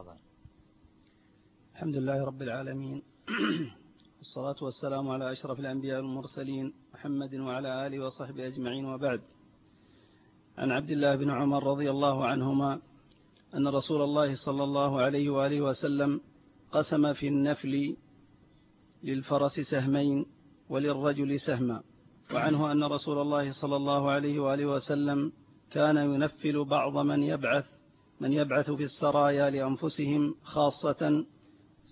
تفضل. الحمد لله رب العالمين. والصلاة والسلام على أشرف الأنبياء والمرسلين محمد وعلى آله وصحبه أجمعين وبعد. عن عبد الله بن عمر رضي الله عنهما أن رسول الله صلى الله عليه وآله وسلم قسم في النفل للفرس سهمين وللرجل سهما وعنه أن رسول الله صلى الله عليه وآله وسلم كان ينفل بعض من يبعث من يبعث في السرايا لأنفسهم خاصة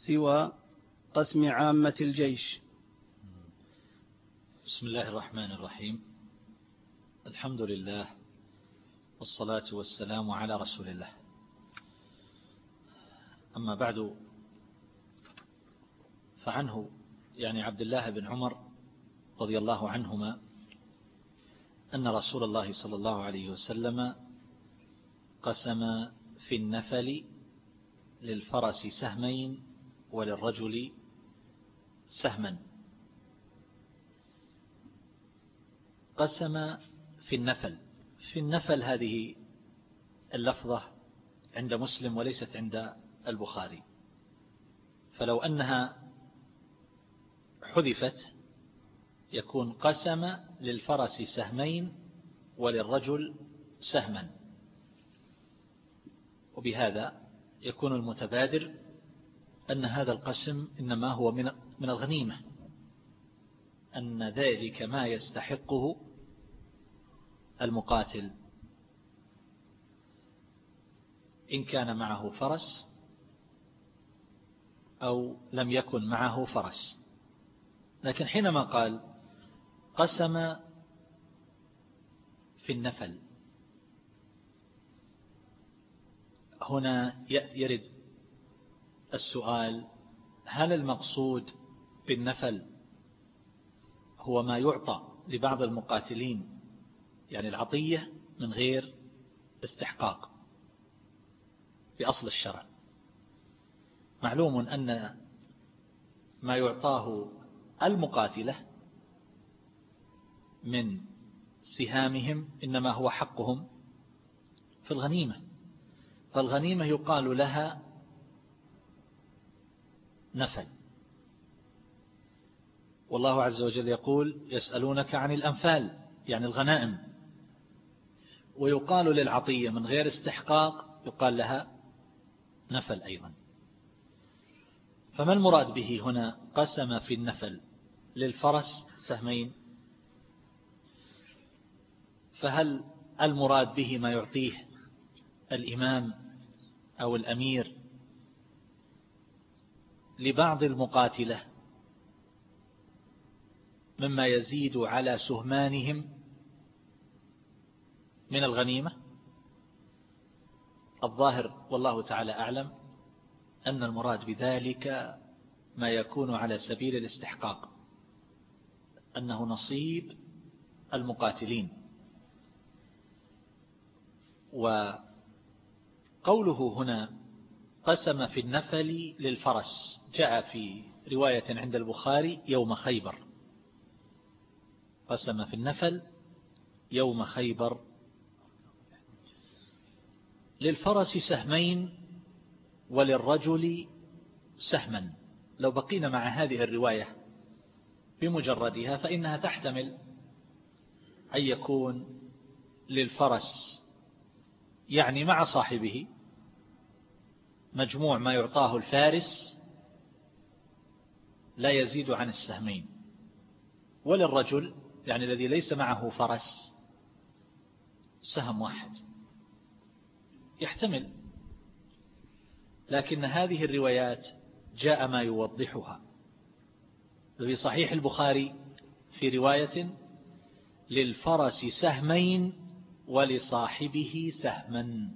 سوى قسم عامة الجيش. بسم الله الرحمن الرحيم. الحمد لله والصلاة والسلام على رسول الله. أما بعد فعنه يعني عبد الله بن عمر رضي الله عنهما أن رسول الله صلى الله عليه وسلم قسم في النفل للفرس سهمين وللرجل سهما. قسم في النفل. في النفل هذه اللفظة عند مسلم وليست عند البخاري. فلو أنها حذفت يكون قسم للفرس سهمين وللرجل سهما. وبهذا يكون المتبادر أن هذا القسم إنما هو من من الغنيمة أن ذلك ما يستحقه المقاتل. إن كان معه فرس أو لم يكن معه فرس. لكن حينما قال قسم في النفل هنا يرد السؤال هل المقصود بالنفل هو ما يعطى لبعض المقاتلين يعني العطية من غير استحقاق بأصل الشرع؟ معلوم أن ما يعطاه المقاتلة من سهامهم إنما هو حقهم في الغنيمة. فالغنيمة يقال لها نفل. والله عز وجل يقول يسألونك عن الأنفال يعني الغنائم. ويقال للعطية من غير استحقاق يقال لها نفل أيضا. فما المراد به هنا قسم في النفل؟ للفرس سهمين. فهل المراد به ما يعطيه الإمام أو الأمير لبعض المقاتلة مما يزيد على سهمانهم من الغنيمة؟ الظاهر والله تعالى أعلم أن المراد بذلك ما يكون على سبيل الاستحقاق أنه نصيب المقاتلين. وقوله هنا قسم في النفل للفرس. جاء في رواية عند البخاري يوم خيبر. قسم في النفل يوم خيبر. للفرس سهمين وللرجل سهما. لو بقينا مع هذه الرواية بمجردها فإنها تحتمل أن يكون للفرس يعني مع صاحبه مجموع ما يعطاه الفارس لا يزيد عن السهمين. وللرجل يعني الذي ليس معه فرس سهم واحد. يحتمل. لكن هذه الروايات جاء ما يوضحها. في صحيح البخاري في رواية للفرس سهمين ولصاحبه سهما.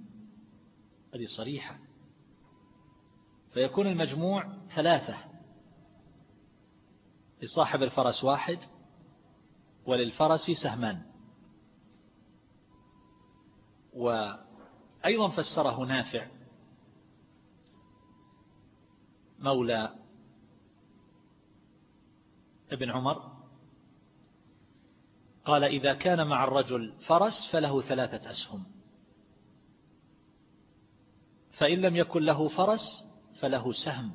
هذه صريحة. فيكون المجموع ثلاثة. لصاحب الفرس واحد وللفرس سهمان. وأيضا فسره نافع مولى ابن عمر. قال إذا كان مع الرجل فرس فله ثلاثة أسهم. فإن لم يكن له فرس فله سهم.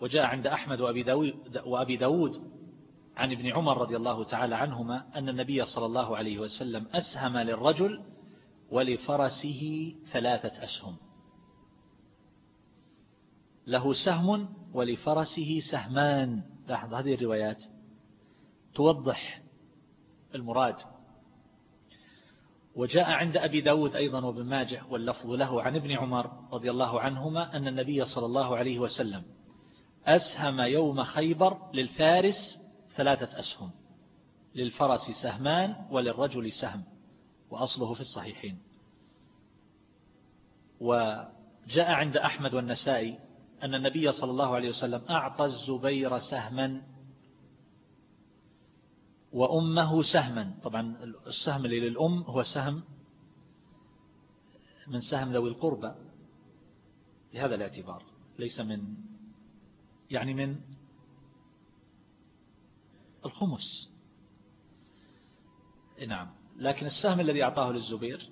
وجاء عند أحمد وأبي داود, وأبي عن ابن عمر رضي الله تعالى عنهما أن النبي صلى الله عليه وسلم أسهم للرجل ولفرسه ثلاثة أسهم. له سهم ولفرسه سهمان. لاحظ هذه الروايات. توضح المراد وجاء عند أبي داود أيضا وابن ماجه واللفظ له عن ابن عمر رضي الله عنهما أن النبي صلى الله عليه وسلم أسهم يوم خيبر للفارس ثلاثة أسهم للفرس سهمان وللرجل سهم وأصله في الصحيحين. وجاء عند أحمد والنسائي أن النبي صلى الله عليه وسلم أعطى الزبير سهما وأمه سهما. طبعا السهم اللي للأم هو سهم من سهم ذوي القربى. لهذا الاعتبار. ليس من يعني من الخمس. نعم. لكن السهم الذي أعطاه للزبير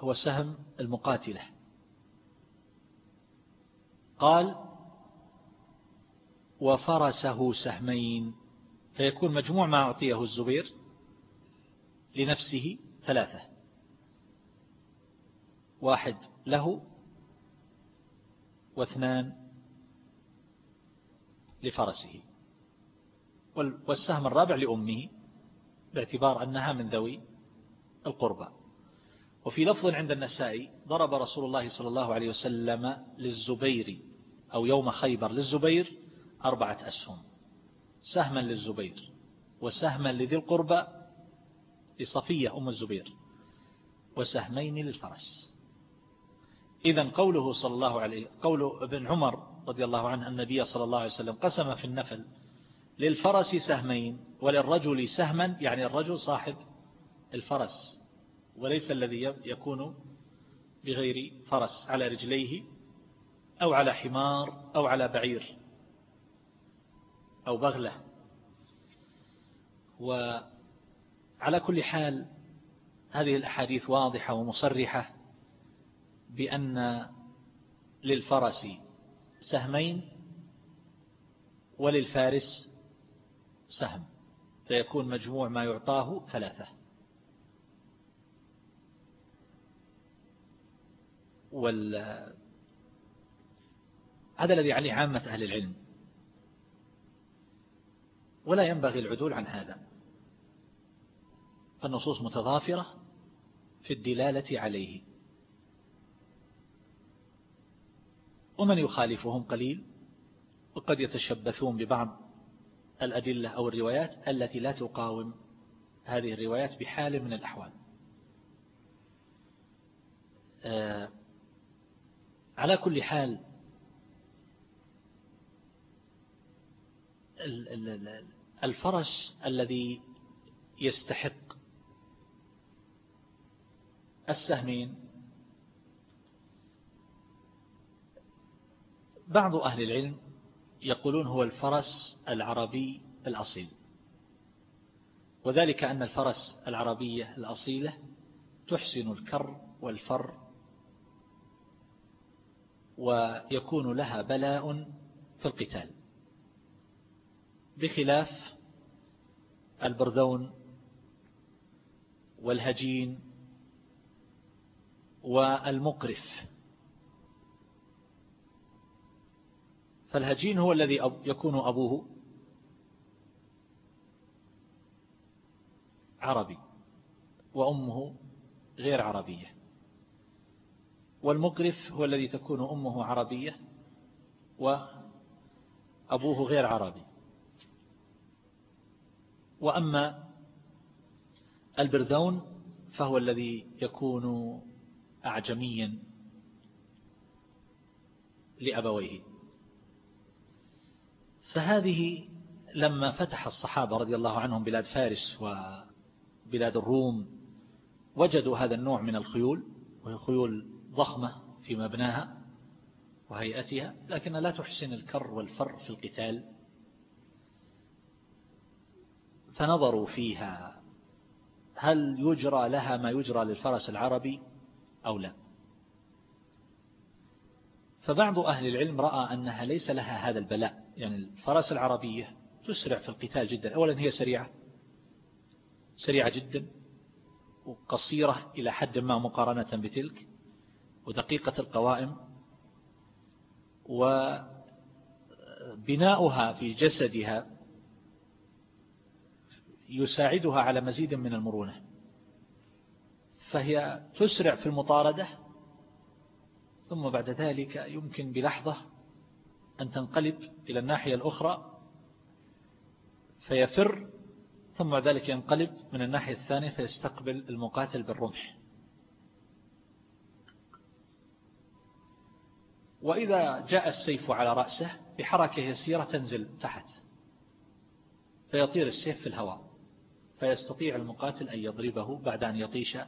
هو سهم المقاتلة. قال وفرسه سهمين فيكون مجموع ما أعطيه الزبير لنفسه ثلاثة. واحد له واثنان لفرسه. والسهم الرابع لأمه باعتبار أنها من ذوي القربى. وفي لفظ عند النسائي ضرب رسول الله صلى الله عليه وسلم للزبير أو يوم خيبر للزبير أربعة أسهم سهما للزبير وسهما لذي القربى لصفية أم الزبير وسهمين للفرس. إذا قوله صلى الله عليه قول ابن عمر رضي الله عنه النبي صلى الله عليه وسلم قسم في النفل للفرس سهمين وللرجل سهما يعني الرجل صاحب الفرس وليس الذي يكون بغير فرس على رجليه أو على حمار أو على بعير. أو بغلة. وعلى كل حال هذه الأحاديث واضحة ومصرحة بأن للفرس سهمين وللفارس سهم فيكون مجموع ما يعطاه ثلاثة. وال هذا الذي عليه عامة أهل العلم. ولا ينبغي العدول عن هذا. فالنصوص متضافرة في الدلالة عليه. ومن يخالفهم قليل وقد يتشبثون ببعض الأدلة أو الروايات التي لا تقاوم هذه الروايات بحال من الأحوال. آه، على كل حال الفرس الذي يستحق السهمين. بعض أهل العلم يقولون هو الفرس العربي الأصيل وذلك أن الفرس العربية الأصيلة تحسن الكر والفر ويكون لها بلاء في القتال. بخلاف البرذون والهجين والمقرف. فالهجين هو الذي يكون أبوه عربي وأمه غير عربية. والمقرف هو الذي تكون أمه عربية وأبوه غير عربي. وأما البردون فهو الذي يكون أعجميا لأبويه. فهذه لما فتح الصحابة رضي الله عنهم بلاد فارس وبلاد الروم وجدوا هذا النوع من الخيول وهي خيول ضخمة في مبناها وهيئتها لكن لا تحسن الكر والفر في القتال. فنظروا فيها. هل يجرى لها ما يجرى للفرس العربي أو لا؟ فبعض أهل العلم رأى أنها ليس لها هذا البلاء. يعني الفرس العربية تسرع في القتال جدا. أولا هي سريعة. سريعة جدا وقصيرة إلى حد ما مقارنة بتلك ودقيقة القوائم. وبناؤها في جسدها يساعدها على مزيد من المرونة. فهي تسرع في المطاردة ثم بعد ذلك يمكن بلحظة أن تنقلب إلى الناحية الأخرى فيفر ثم بعد ذلك ينقلب من الناحية الثانية فيستقبل المقاتل بالرمح. وإذا جاء السيف على رأسه بحركة يسيرة تنزل تحت فيطير السيف في الهواء. فيستطيع المقاتل أن يضربه بعد أن يطيش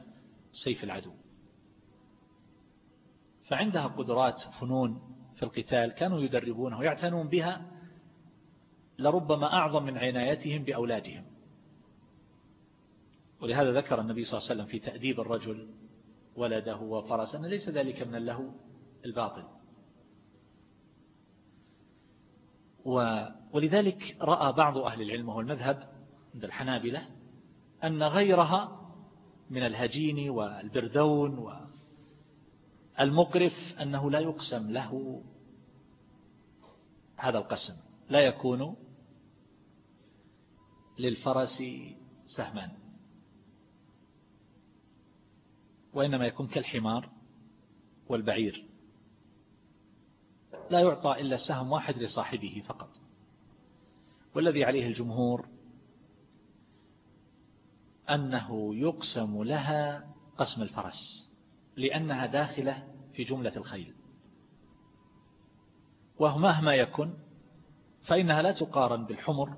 سيف العدو. فعندها قدرات فنون في القتال كانوا يدربونه ويعتنون بها لربما أعظم من عنايتهم بأولادهم. ولهذا ذكر النبي صلى الله عليه وسلم في تأديب الرجل ولده وفرس أن ليس ذلك من اللهو الباطل. ولذلك رأى بعض أهل العلم وهو المذهب عند الحنابلة أن غيرها من الهجين والبردون والمقرف أنه لا يقسم له هذا القسم لا يكون للفرس سهمان وإنما يكون كالحمار والبعير. لا يعطى إلا سهم واحد لصاحبه فقط والذي عليه الجمهور أنه يقسم لها قسم الفرس لأنها داخلة في جملة الخيل. ومهما يكن فإنها لا تقارن بالحمر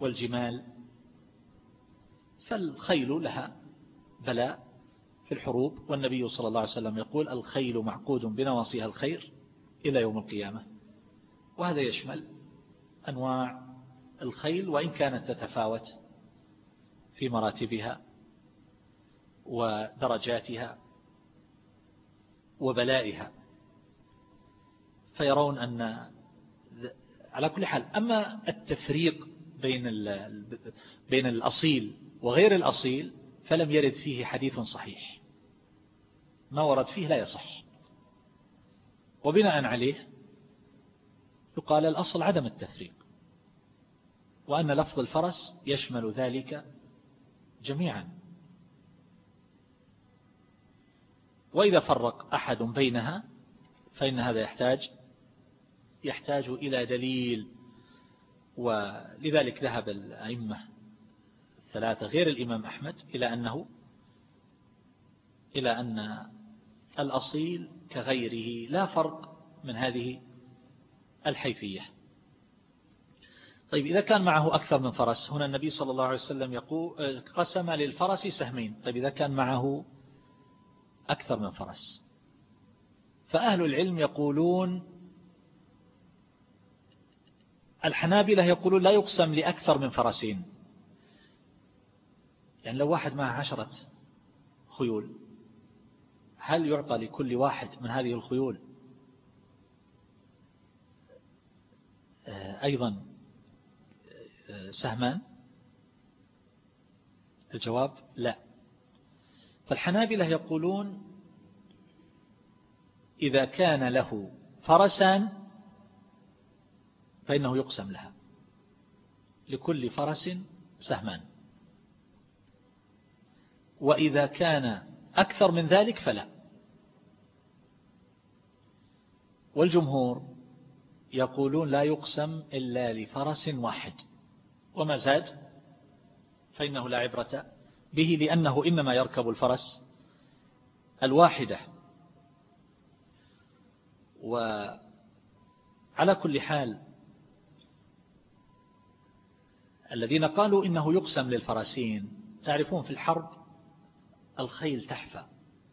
والجمال فالخيل لها بلاء في الحروب. والنبي صلى الله عليه وسلم يقول الخيل معقود بنواصيها الخير إلى يوم القيامة. وهذا يشمل أنواع الخيل وإن كانت تتفاوت في مراتبها ودرجاتها وبلائها. فيرون أن على كل حال أما التفريق بين بين الأصيل وغير الأصيل فلم يرد فيه حديث صحيح. ما ورد فيه لا يصح. وبناء عليه يقال الأصل عدم التفريق وأن لفظ الفرس يشمل ذلك جميعا. وإذا فرق أحد بينها فإن هذا يحتاج يحتاج إلى دليل ولذلك ذهب الأئمة الثلاثة غير الإمام أحمد إلى أنه إلى أن الأصيل كغيره لا فرق من هذه الحيثية. طيب إذا كان معه أكثر من فرس هنا النبي صلى الله عليه وسلم يقول قسم للفرس سهمين. طيب إذا كان معه أكثر من فرس. فأهل العلم يقولون الحنابلة يقولون لا يقسم لأكثر من فرسين. يعني لو واحد معه عشرة خيول هل يعطى لكل واحد من هذه الخيول؟ آه، أيضا آه، سهمان؟ الجواب لا. فالحنابلة يقولون إذا كان له فرسان فإنه يقسم لها. لكل فرس سهمان. وإذا كان أكثر من ذلك فلا. والجمهور يقولون لا يقسم إلا لفرس واحد. وما زاد فإنه لا عبرة به لأنه إنما يركب الفرس الواحدة. وعلى كل حال الذين قالوا إنه يقسم للفرسين تعرفون في الحرب الخيل تحفى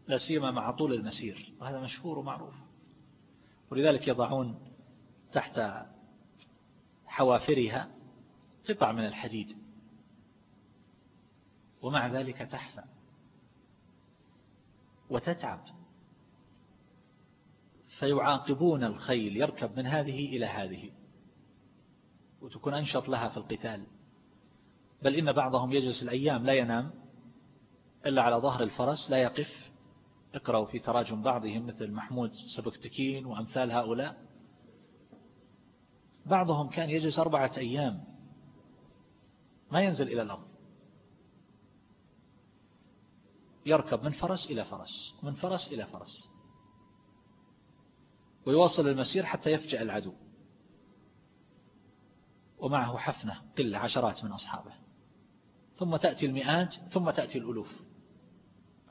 لا سيما مع طول المسير وهذا مشهور ومعروف. ولذلك يضعون تحت حوافرها قطع من الحديد. ومع ذلك تحفى وتتعب. فيعاقبون الخيل يركب من هذه إلى هذه. وتكون أنشط لها في القتال. بل إن بعضهم يجلس الأيام لا ينام إلا على ظهر الفرس لا يقف. اقرأوا في تراجم بعضهم مثل محمود سبكتكين وأمثال هؤلاء. بعضهم كان يجلس أربعة أيام. ما ينزل إلى الأرض. يركب من فرس إلى فرس من فرس إلى فرس. ويواصل المسير حتى يفجأ العدو. ومعه حفنة قلة عشرات من أصحابه. ثم تأتي المئات ثم تأتي الألوف.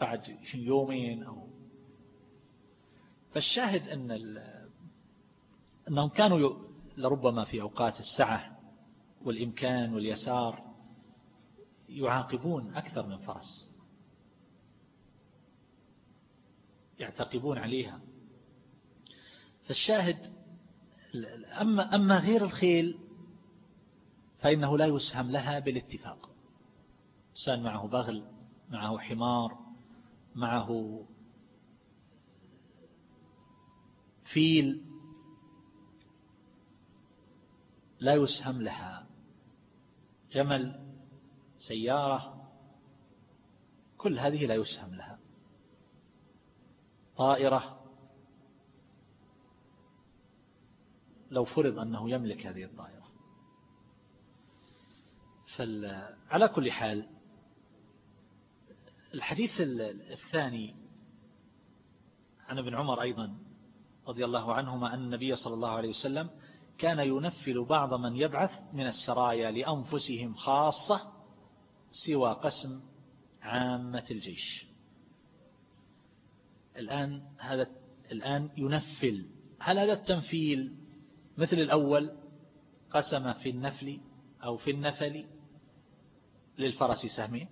بعد يومين أو. فالشاهد أن أنهم كانوا لربما في أوقات السعة والإمكان واليسار. يعاقبون أكثر من فرس. يعتقبون عليها. فالشاهد أما, أما غير الخيل فإنه لا يسهم لها بالاتفاق. إنسان معه بغل معه حمار معه فيل لا يسهم لها. جمل سيارة كل هذه لا يسهم لها. طائرة لو فرض أنه يملك هذه الطائرة. على كل حال الحديث الثاني عن ابن عمر أيضا رضي الله عنهما أن النبي صلى الله عليه وسلم كان ينفل بعض من يبعث من السرايا لأنفسهم خاصة سوى قسم عامة الجيش. الآن هذا الآن ينفل. هل هذا التنفيل مثل الأول قسم في النفل أو في النفل للفرس سهمين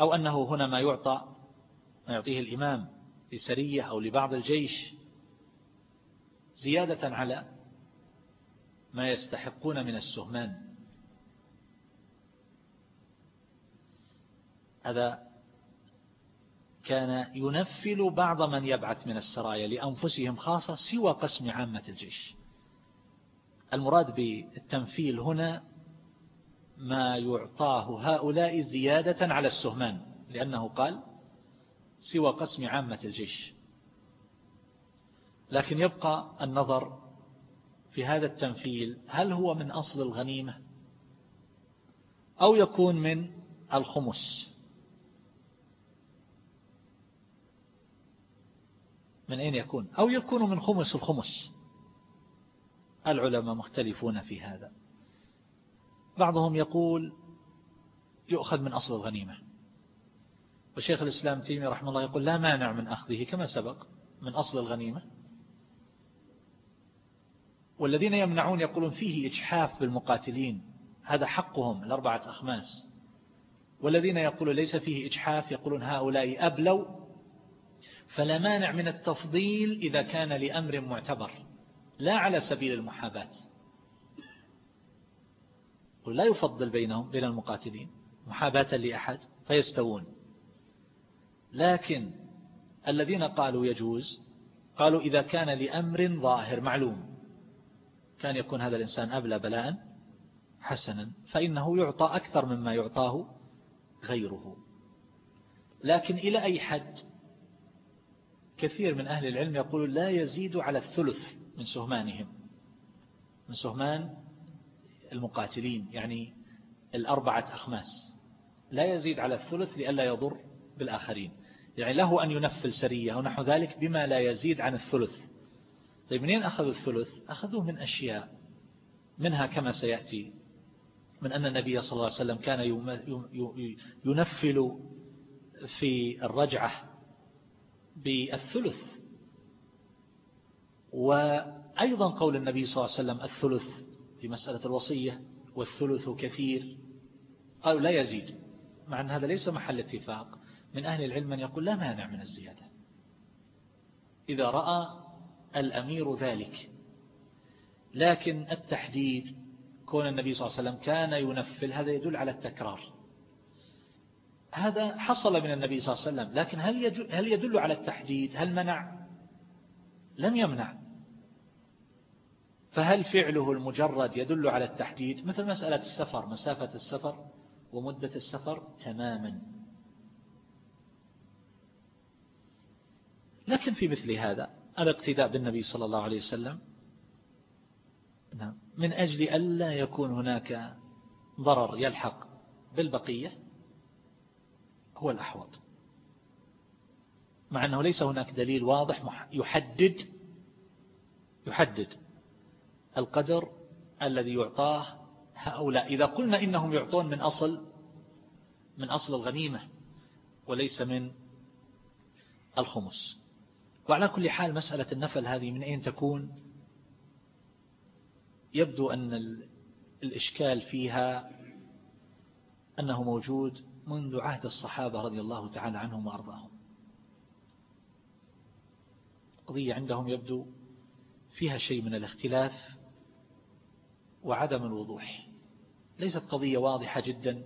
أو أنه هنا ما يعطى ما يعطيه الإمام لسرية أو لبعض الجيش زيادة على ما يستحقون من السهمان. هذا كان ينفل بعض من يبعث من السرايا لأنفسهم خاصة سوى قسم عامة الجيش. المراد بالتنفيل هنا ما يعطاه هؤلاء زيادة على السهمان لأنه قال سوى قسم عامة الجيش. لكن يبقى النظر في هذا التنفيل هل هو من أصل الغنيمة أو يكون من الخمس؟ من أين يكون؟ أو يكون من خمس الخمس. العلماء مختلفون في هذا. بعضهم يقول يؤخذ من أصل الغنيمة. وشيخ الإسلام تيمي رحمه الله يقول لا مانع من أخذه كما سبق من أصل الغنيمة. والذين يمنعون يقولون فيه إجحاف بالمقاتلين. هذا حقهم الأربعة أخماس. والذين يقولون ليس فيه إجحاف يقولون هؤلاء أبلوا فلا مانع من التفضيل إذا كان لأمر معتبر لا على سبيل المحاباة. لا يفضل بينهم بين المقاتلين محاباة لأحد فيستوون. لكن الذين قالوا يجوز قالوا إذا كان لأمر ظاهر معلوم. كان يكون هذا الإنسان أبلى بلاء حسنا فإنه يعطى أكثر مما يعطاه غيره. لكن إلى أي حد؟ كثير من أهل العلم يقول لا يزيد على الثلث من سهمانهم. من سهمان المقاتلين يعني الأربعة أخماس. لا يزيد على الثلث لئلا يضر بالآخرين. يعني له أن ينفل سرية أو نحو ذلك بما لا يزيد عن الثلث. طيب منين أخذوا الثلث؟ أخذوه من أشياء. منها كما سيأتي من أن النبي صلى الله عليه وسلم كان ينفل في الرجعة بالثلث. وأيضا قول النبي صلى الله عليه وسلم الثلث في مسألة الوصية والثلث كثير. قالوا لا يزيد مع أن هذا ليس محل اتفاق. من أهل العلم من يقول لا مانع من الزيادة. إذا رأى الأمير ذلك. لكن التحديد كون النبي صلى الله عليه وسلم كان ينفل هذا يدل على التكرار. هذا حصل من النبي صلى الله عليه وسلم. لكن هل هل يدل على التحديد؟ هل منع؟ لم يمنع. فهل فعله المجرد يدل على التحديد؟ مثل مسألة السفر. مسافة السفر ومدة السفر تماما. لكن في مثل هذا الاقتداء بالنبي صلى الله عليه وسلم. نعم. من أجل ألا يكون هناك ضرر يلحق بالبقية هو الأحوط. مع أنه ليس هناك دليل واضح يحدد يحدد القدر الذي يعطاه هؤلاء. إذا قلنا إنهم يعطون من أصل من أصل الغنيمة وليس من الخمس. وعلى كل حال مسألة النفل هذه من أين تكون؟ يبدو أن الإشكال فيها أنه موجود منذ عهد الصحابة رضي الله تعالى عنهم وأرضاهم. قضية عندهم يبدو فيها شيء من الاختلاف وعدم الوضوح. ليست قضية واضحة جدا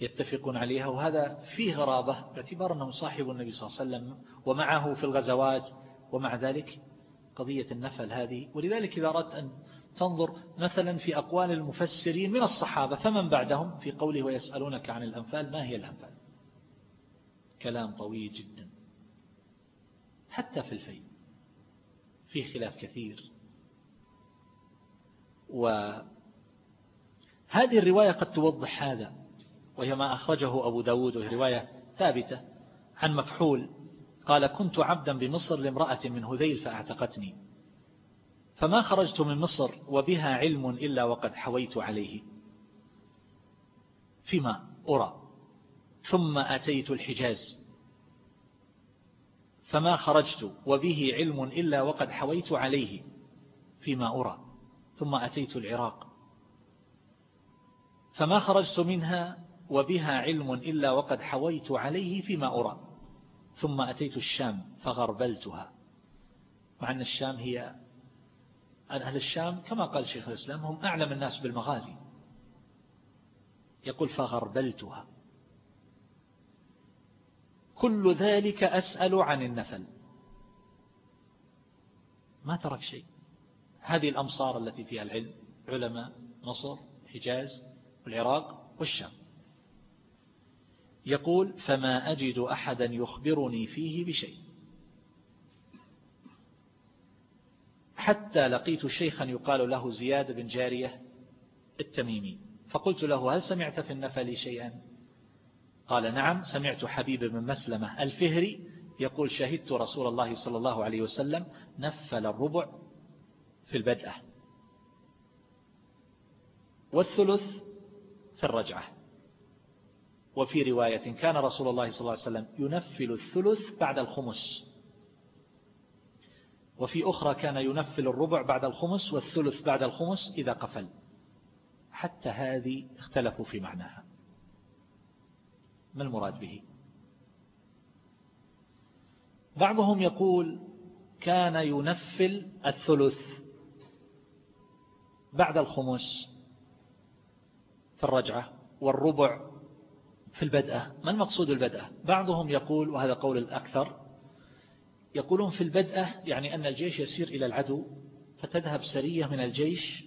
يتفقون عليها وهذا فيه غرابة باعتبار أنه صاحب النبي صلى الله عليه وسلم ومعه في الغزوات ومع ذلك قضية النفل هذه. ولذلك إذا أردت أن تنظر مثلا في أقوال المفسرين من الصحابة فمن بعدهم؟ في قوله ويسألونك عن الأنفال ما هي الأنفال؟ كلام طويل جدا. حتى في الفيل فيه خلاف كثير. وهذه الرواية قد توضح هذا وهي ما أخرجه أبو داود وهي رواية ثابتة عن مكحول. قال كنت عبدا بمصر لامرأة من هذيل فأعتقتني. فما خرجت من مصر وبها علم إلا وقد حويت عليه. فيما أرى. ثم أتيت الحجاز. فما خرجت وبه علم إلا وقد حويت عليه. فيما أرى. ثم أتيت العراق. فما خرجت منها وبها علم إلا وقد حويت عليه فيما أرى. ثم أتيت الشام فغربلتها. مع أن الشام هي أهل الشام كما قال شيخ الإسلام هم أعلم الناس بالمغازي. يقول فغربلتها. كل ذلك أسأل عن النفل. ما ترك شيء. هذه الأمصار التي فيها العلم علماء مصر حجاز والعراق والشام. يقول فما أجد أحدا يخبرني فيه بشيء. حتى لقيت شيخا يقال له زياد بن جارية التميمي. فقلت له هل سمعت في النفل شيئا؟ قال نعم سمعت حبيب بن مسلمة الفهري يقول شهدت رسول الله صلى الله عليه وسلم نفل الربع في البدءة. والثلث في الرجعة. وفي رواية كان رسول الله صلى الله عليه وسلم ينفل الثلث بعد الخمس. وفي أخرى كان ينفل الربع بعد الخمس والثلث بعد الخمس إذا قفل. حتى هذه اختلفوا في معناها. ما المراد به؟ بعضهم يقول كان ينفل الثلث بعد الخمس في الرجعة والربع في البدءة. ما المقصود البدءة بعضهم يقول وهذا قول الأكثر يقولون في البدءة يعني أن الجيش يسير إلى العدو فتذهب سرية من الجيش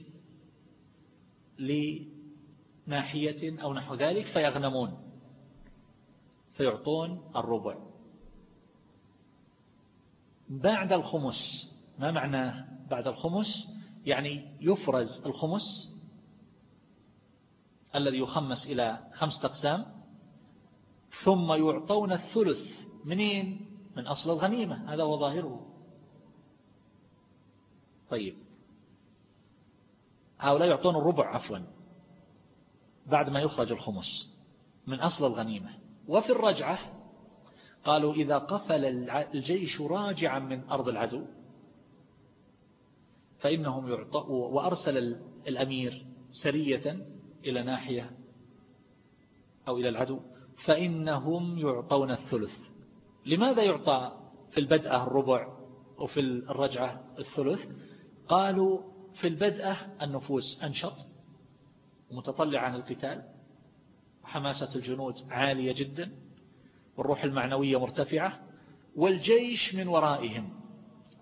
لناحية أو نحو ذلك فيغنمون فيعطون الربع. بعد الخمس ما معنى بعد الخمس؟ يعني يفرز الخمس الذي يخمس إلى خمسة أقسام ثم يعطون الثلث. منين؟ من أصل الغنيمة هذا هو ظاهره. طيب. هؤلاء يعطون الربع عفوا بعد ما يخرج الخمس من أصل الغنيمة. وفي الرجعة قالوا إذا قفل الجيش راجعا من أرض العدو فإنهم يعطوا وأرسل الأمير سرية إلى ناحية أو إلى العدو فإنهم يعطون الثلث. لماذا يعطى في البدءة الربع وفي الرجعة الثلث؟ قالوا في البدءة النفوس أنشط ومتطلع عن القتال حماسة الجنود عالية جدا والروح المعنوية مرتفعة والجيش من ورائهم.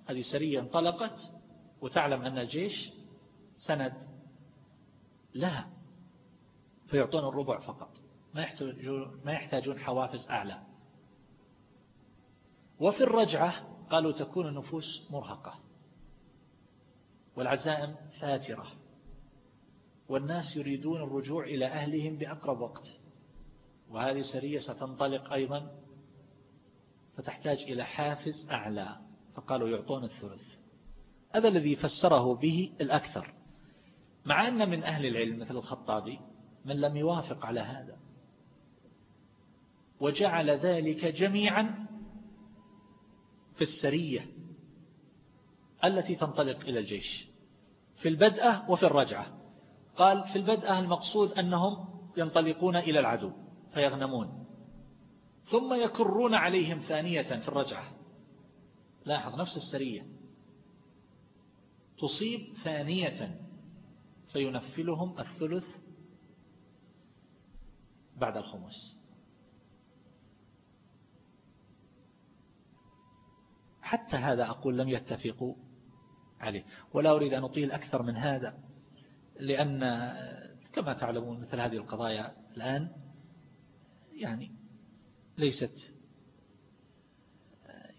هذه سرية انطلقت وتعلم أن الجيش سند لها فيعطون الربع فقط. ما يحتاجون حوافز أعلى. وفي الرجعة قالوا تكون النفوس مرهقة والعزائم فاترة والناس يريدون الرجوع إلى أهلهم بأقرب وقت وهذه سرية ستنطلق أيضا فتحتاج إلى حافز أعلى فقالوا يعطون الثلث هذا الذي فسره به الأكثر مع أن من أهل العلم مثل الخطابي من لم يوافق على هذا وجعل ذلك جميعا في السرية التي تنطلق إلى الجيش في البدءة وفي الرجعة. قال في البدءة المقصود أنهم ينطلقون إلى العدو فيغنمون. ثم يكرون عليهم ثانية في الرجعة. لاحظ نفس السرية. تصيب ثانية فينفلهم الثلث بعد الخمس. حتى هذا أقول لم يتفقوا عليه. ولا أريد أن أطيل أكثر من هذا لأن كما تعلمون مثل هذه القضايا الآن يعني ليست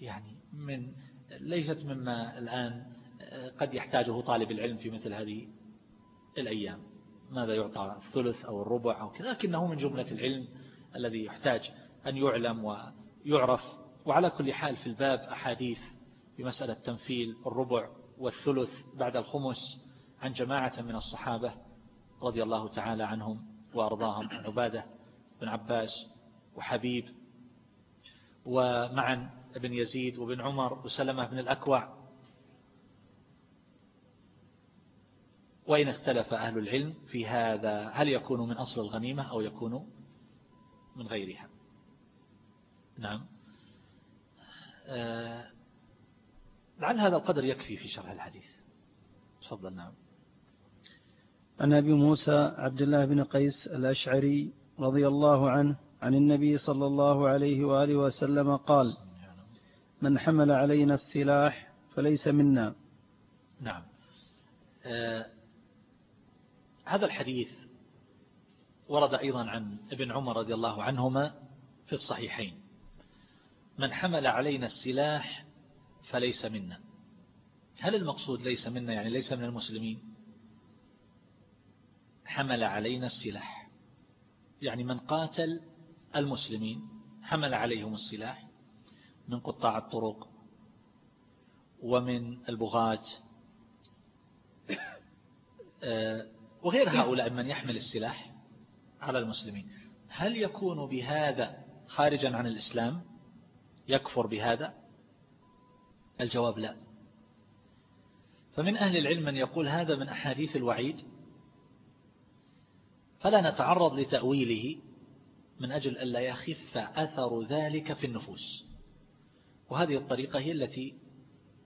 يعني من ليست مما الآن قد يحتاجه طالب العلم في مثل هذه الأيام. ماذا يعطى الثلث أو الربع أو كذا؟ لكنه من جملة العلم الذي يحتاج أن يعلم ويعرف وعلى كل حال في الباب أحاديث بمسألة تنفيل الربع والثلث بعد الخمس عن جماعة من الصحابة رضي الله تعالى عنهم وأرضاهم عبادة بن عباس وحبيب ومعا ابن يزيد وابن عمر وسلمة بن الأكوع. وإن اختلف أهل العلم في هذا هل يكون من أصل الغنيمة أو يكون من غيرها؟ نعم. لعل هذا القدر يكفي في شرح الحديث. تفضل نعم. عن أبي موسى عبد الله بن قيس الأشعري رضي الله عنه عن النبي صلى الله عليه وآله وسلم قال من حمل علينا السلاح فليس منا. نعم. آه هذا الحديث ورد أيضا عن ابن عمر رضي الله عنهما في الصحيحين. من حمل علينا السلاح فليس منا. هل المقصود ليس منا يعني ليس من المسلمين؟ حمل علينا السلاح. يعني من قاتل المسلمين حمل عليهم السلاح من قطاع الطرق ومن البغاة آه، وغير هؤلاء من يحمل السلاح على المسلمين. هل يكون بهذا خارجا عن الإسلام؟ يكفر بهذا؟ الجواب لا. فمن أهل العلم من يقول هذا من أحاديث الوعيد. فلا نتعرض لتأويله من أجل ألا يخف أثر ذلك في النفوس. وهذه الطريقة هي التي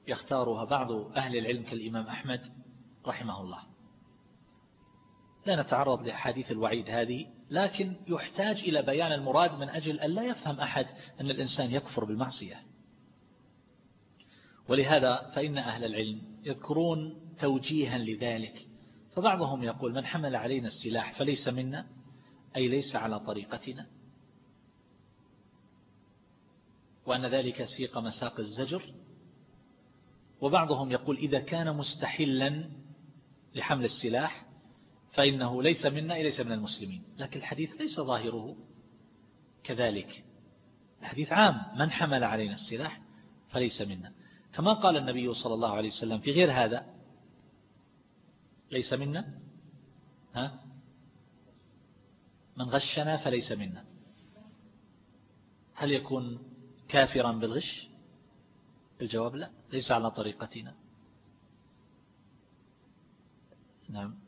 يختارها بعض أهل العلم كالإمام أحمد رحمه الله. لا نتعرض لحديث الوعيد هذه لكن يحتاج إلى بيان المراد من أجل أن لا يفهم أحد أن الإنسان يكفر بالمعصية. ولهذا فإن أهل العلم يذكرون توجيها لذلك فبعضهم يقول من حمل علينا السلاح فليس منا؟ أي ليس على طريقتنا. وأن ذلك سيق مساق الزجر. وبعضهم يقول إذا كان مستحلا لحمل السلاح فإنه ليس منا ليس من المسلمين. لكن الحديث ليس ظاهره كذلك. الحديث عام من حمل علينا السلاح فليس منا. كما قال النبي صلى الله عليه وسلم في غير هذا ليس منا؟ ها؟ من غشنا فليس منا. هل يكون كافرا بالغش؟ الجواب لا ليس على طريقتنا. نعم.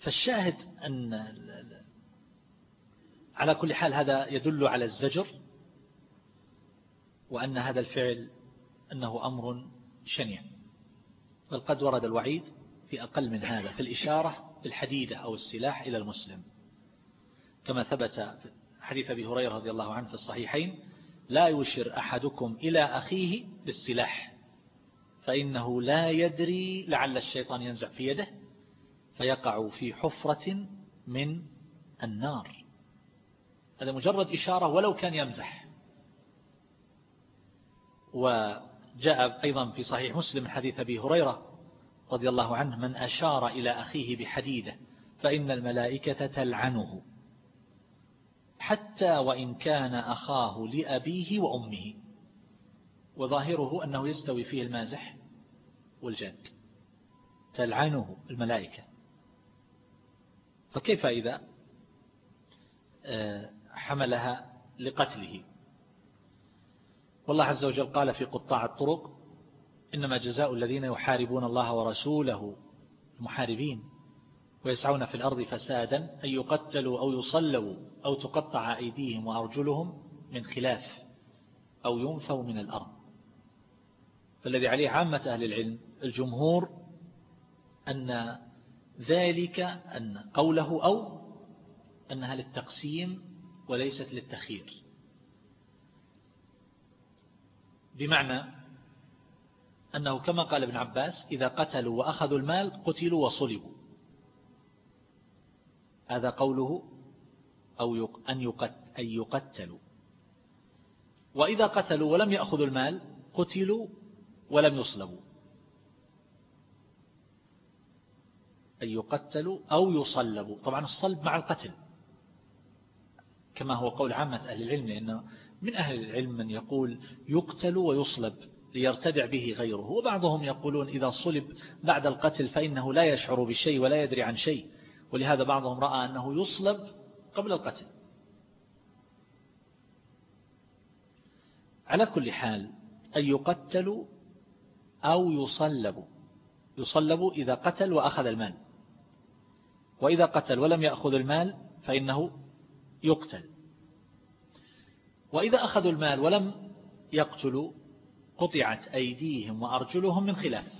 فالشاهد أن على كل حال هذا يدل على الزجر وأن هذا الفعل أنه أمر شنيع. بل قد ورد الوعيد في أقل من هذا في الإشارة الحديدة أو السلاح إلى المسلم. كما ثبت حديث أبي هريرة رضي الله عنه في الصحيحين لا يشر أحدكم إلى أخيه بالسلاح. فإنه لا يدري لعل الشيطان ينزع في يده فيقع في حفرة من النار. هذا مجرد إشارة ولو كان يمزح. وجاء أيضا في صحيح مسلم حديث أبي هريرة رضي الله عنه من أشار إلى أخيه بحديدة فإن الملائكة تلعنه حتى وإن كان أخاه لأبيه وأمه. وظاهره أنه يستوي فيه المازح والجد. تلعنه الملائكة. فكيف إذا آه، حملها لقتله؟ والله عز وجل قال في قطاع الطرق إنما جزاء الذين يحاربون الله ورسوله المحاربين ويسعون في الأرض فسادا أن يقتلوا أو يصلوا أو تقطع أيديهم وأرجلهم من خلاف أو ينفوا من الأرض. فالذي عليه عامة أهل العلم الجمهور أن ذلك أن قوله أو أنها للتقسيم وليست للتخيير. بمعنى أنه كما قال ابن عباس إذا قتلوا وأخذوا المال قتلوا وصلبوا. هذا قوله أو أن يقتلوا. وإذا قتلوا ولم يأخذوا المال قتلوا ولم يصلبوا. أن يقتلوا أو يصلبوا. طبعا الصلب مع القتل. كما هو قول عامة أهل العلم لأنه من أهل العلم من يقول يقتل ويصلب ليرتدع به غيره. وبعضهم يقولون إذا صلب بعد القتل فإنه لا يشعر بشيء ولا يدري عن شيء. ولهذا بعضهم رأى أنه يصلب قبل القتل. على كل حال أن يقتلوا أو يصلبوا يصلبوا إذا قتل وأخذ المال. وإذا قتل ولم يأخذ المال فإنه يقتل. وإذا أخذوا المال ولم يقتلوا قطعت أيديهم وأرجلهم من خلاف.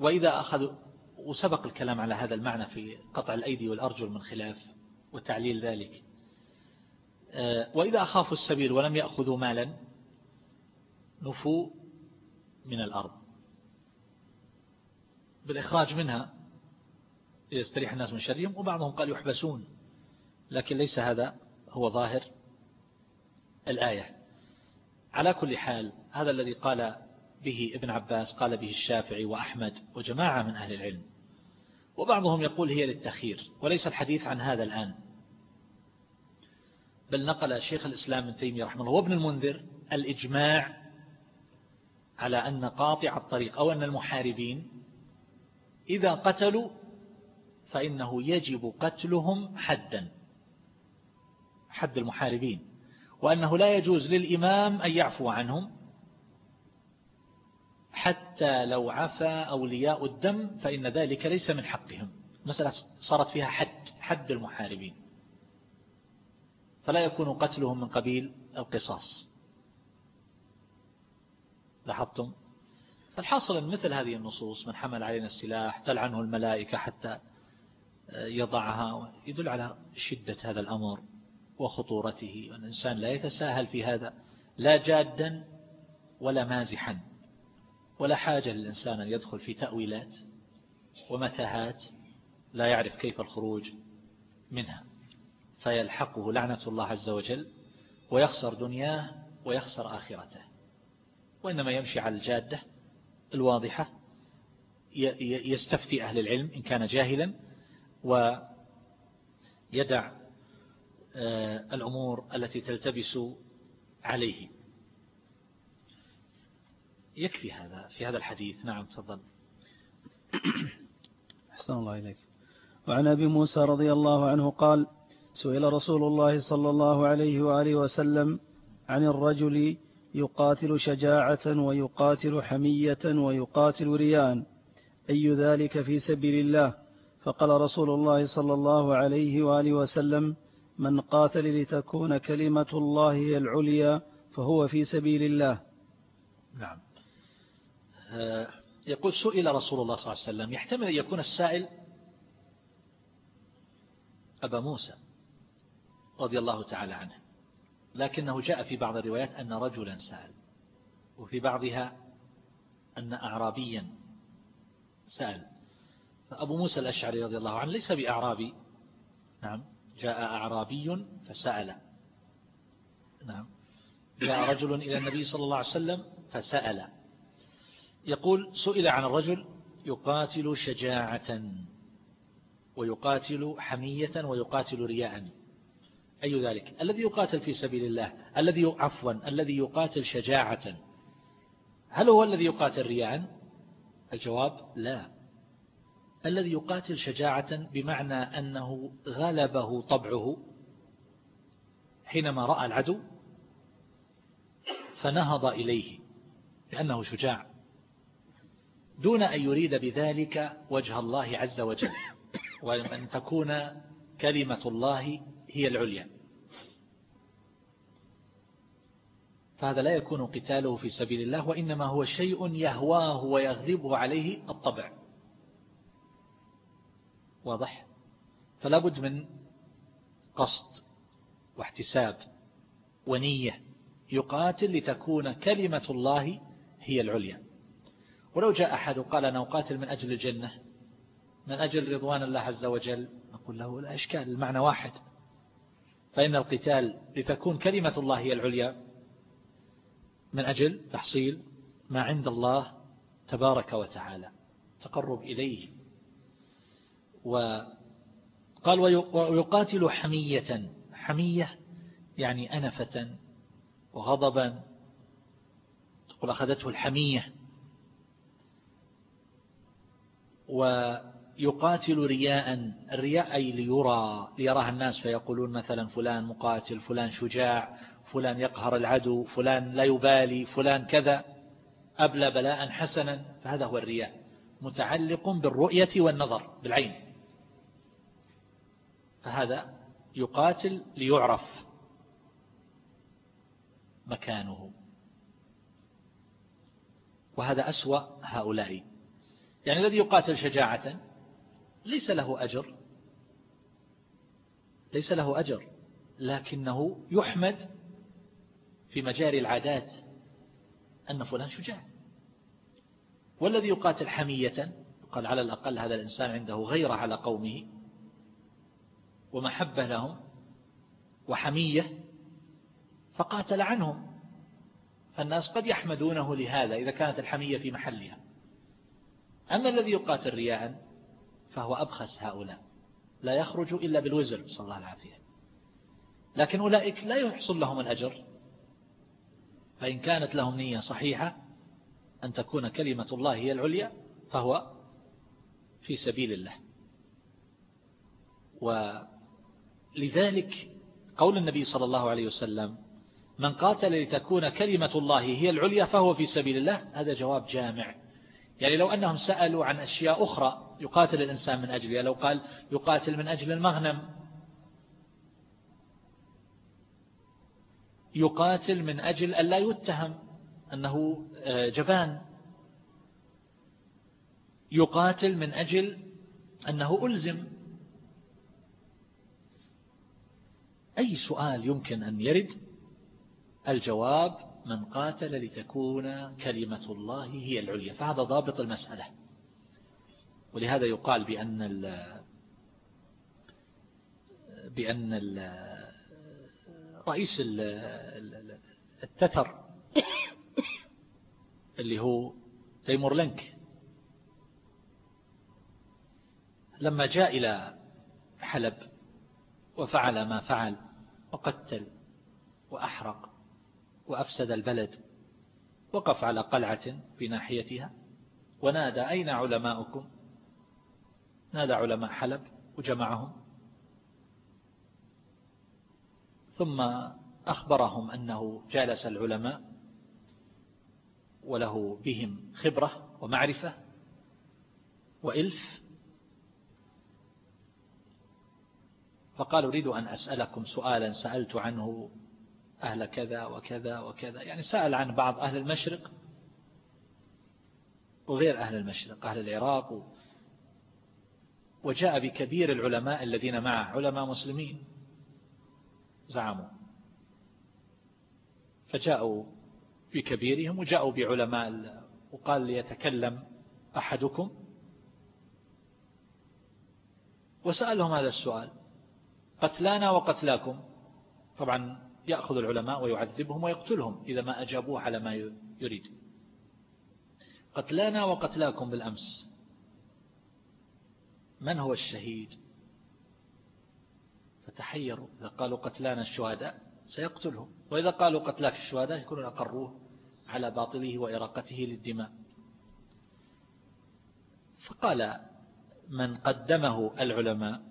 وإذا أخذوا وسبق الكلام على هذا المعنى في قطع الأيدي والأرجل من خلاف وتعليل ذلك. آه، وإذا أخافوا السبيل ولم يأخذوا مالا نفوا من الأرض. بالإخراج منها يستريح الناس من شرهم وبعضهم قال يحبسون لكن ليس هذا هو ظاهر الآية. على كل حال هذا الذي قال به ابن عباس قال به الشافعي وأحمد وجماعة من أهل العلم وبعضهم يقول هي للتخيير وليس الحديث عن هذا الآن. بل نقل شيخ الإسلام من تيمية رحمه الله وابن المنذر الإجماع على أن قاطع الطريق أو أن المحاربين إذا قتلوا فإنه يجب قتلهم حدا حد المحاربين وأنه لا يجوز للإمام أن يعفو عنهم حتى لو عفى أولياء الدم فإن ذلك ليس من حقهم. مسألة صارت فيها حد حد المحاربين. فلا يكون قتلهم من قبيل القصاص. لاحظتم؟ فالحاصل أن مثل هذه النصوص من حمل علينا السلاح تلعنه الملائكة حتى يضعها يدل على شدة هذا الأمر وخطورته. والإنسان لا يتساهل في هذا لا جادا ولا مازحا ولا حاجة للإنسان أن يدخل في تأويلات ومتاهات لا يعرف كيف الخروج منها. فيلحقه لعنة الله عز وجل ويخسر دنياه ويخسر آخرته. وإنما يمشي على الجادة الواضحة يستفتي أهل العلم إن كان جاهلا ويدع آه، الأمور التي تلتبس عليه. يكفي هذا في هذا الحديث. نعم تفضل. أحسن الله إليك. وعن أبي موسى رضي الله عنه قال سئل رسول الله صلى الله عليه وآله وسلم عن الرجل يقاتل شجاعة ويقاتل حمية ويقاتل رياء أي ذلك في سبيل الله؟ فقال رسول الله صلى الله عليه وآله وسلم من قاتل لتكون كلمة الله هي العليا فهو في سبيل الله. نعم. آه، يقول سئل رسول الله صلى الله عليه وسلم يحتمل أن يكون السائل أبا موسى رضي الله تعالى عنه. لكنه جاء في بعض الروايات أن رجلا سأل وفي بعضها أن أعرابيا سأل. فأبو موسى الأشعري رضي الله عنه ليس بأعرابي. نعم جاء أعرابي فسأل. نعم جاء رجل إلى النبي صلى الله عليه وسلم فسأل. يقول سئل عن الرجل يقاتل شجاعة ويقاتل حمية ويقاتل رياء. أي ذلك؟ الذي يقاتل في سبيل الله الذي عفوا الذي يقاتل شجاعة. هل هو الذي يقاتل رياء؟ الجواب لا. الذي يقاتل شجاعة بمعنى أنه غلبه طبعه حينما رأى العدو فنهض إليه لأنه شجاع. دون أن يريد بذلك وجه الله عز وجل. وأن تكون كلمة الله هي العليا. فهذا لا يكون قتاله في سبيل الله وإنما هو شيء يهواه ويغلبه عليه الطبع. واضح؟ فلا بد من قصد واحتساب ونية يقاتل لتكون كلمة الله هي العليا. ولو جاء أحد وقال أنا أقاتل من أجل الجنة من أجل رضوان الله عز وجل نقول له لا إشكال المعنى واحد. فإن القتال لتكون كلمة الله هي العليا من أجل تحصيل ما عند الله تبارك وتعالى تقرب إليه. وقال ويقاتل حمية حمية يعني أنفة وغضبا. تقول أخذته الحمية. ويقاتل رياء. الرياء أي ليرى ليراه الناس فيقولون مثلا فلان مقاتل فلان شجاع فلان يقهر العدو فلان لا يبالي فلان كذا. أبلى بلاء حسنا. فهذا هو الرياء. متعلق بالرؤية والنظر بالعين. فهذا يقاتل ليعرف مكانه. وهذا أسوأ هؤلاء. يعني الذي يقاتل شجاعة ليس له أجر. ليس له أجر. لكنه يحمد في مجاري العادات أن فلان شجاع. والذي يقاتل حمية قال على الأقل هذا الإنسان عنده غيرة على قومه ومحبة لهم وحمية فقاتل عنهم. فالناس قد يحمدونه لهذا إذا كانت الحمية في محلها. أما الذي يقاتل رياء فهو أبخس هؤلاء. لا يخرج إلا بالوزر صلى الله العافية. لكن أولئك لا يحصل لهم الأجر. فإن كانت لهم نية صحيحة أن تكون كلمة الله هي العليا فهو في سبيل الله. ولذلك قول النبي صلى الله عليه وسلم من قاتل لتكون كلمة الله هي العليا فهو في سبيل الله. هذا جواب جامع. يعني لو أنهم سألوا عن أشياء أخرى يقاتل الإنسان من أجلها لو قال يقاتل من أجل المغنم. يقاتل من أجل أن لا يتهم أنه آه، جبان. يقاتل من أجل أنه ألزم. أي سؤال يمكن أن يرد؟ الجواب من قاتل لتكون كلمة الله هي العليا. فهذا ضابط المسألة. ولهذا يقال بأن ال بأن ال رئيس التتر اللي هو تيمور لنك لما جاء إلى حلب وفعل ما فعل وقتل وأحرق وأفسد البلد وقف على قلعة في ناحيتها ونادى أين علماؤكم؟ نادى علماء حلب وجمعهم. ثم أخبرهم أنه جالس العلماء وله بهم خبرة ومعرفة وإلف. فقال أريد أن أسألكم سؤالا سألت عنه أهل كذا وكذا وكذا. يعني سأل عن بعض أهل المشرق وغير أهل المشرق أهل العراق وجاء بكبير العلماء الذين معه علماء مسلمين زعموا. فجاءوا بكبيرهم وجاءوا بعلماء وقال ليتكلم أحدكم. وسألهم هذا السؤال قتلانا وقتلاكم؟ طبعا يأخذ العلماء ويعذبهم ويقتلهم إذا ما أجابوه على ما يريد. قتلانا وقتلاكم بالأمس. من هو الشهيد؟ فتحيروا. إذا قالوا قتلانا الشهداء سيقتلهم. وإذا قالوا قتلاك الشهداء يكونون أقروه على باطله وإراقته للدماء. فقال من قدمه العلماء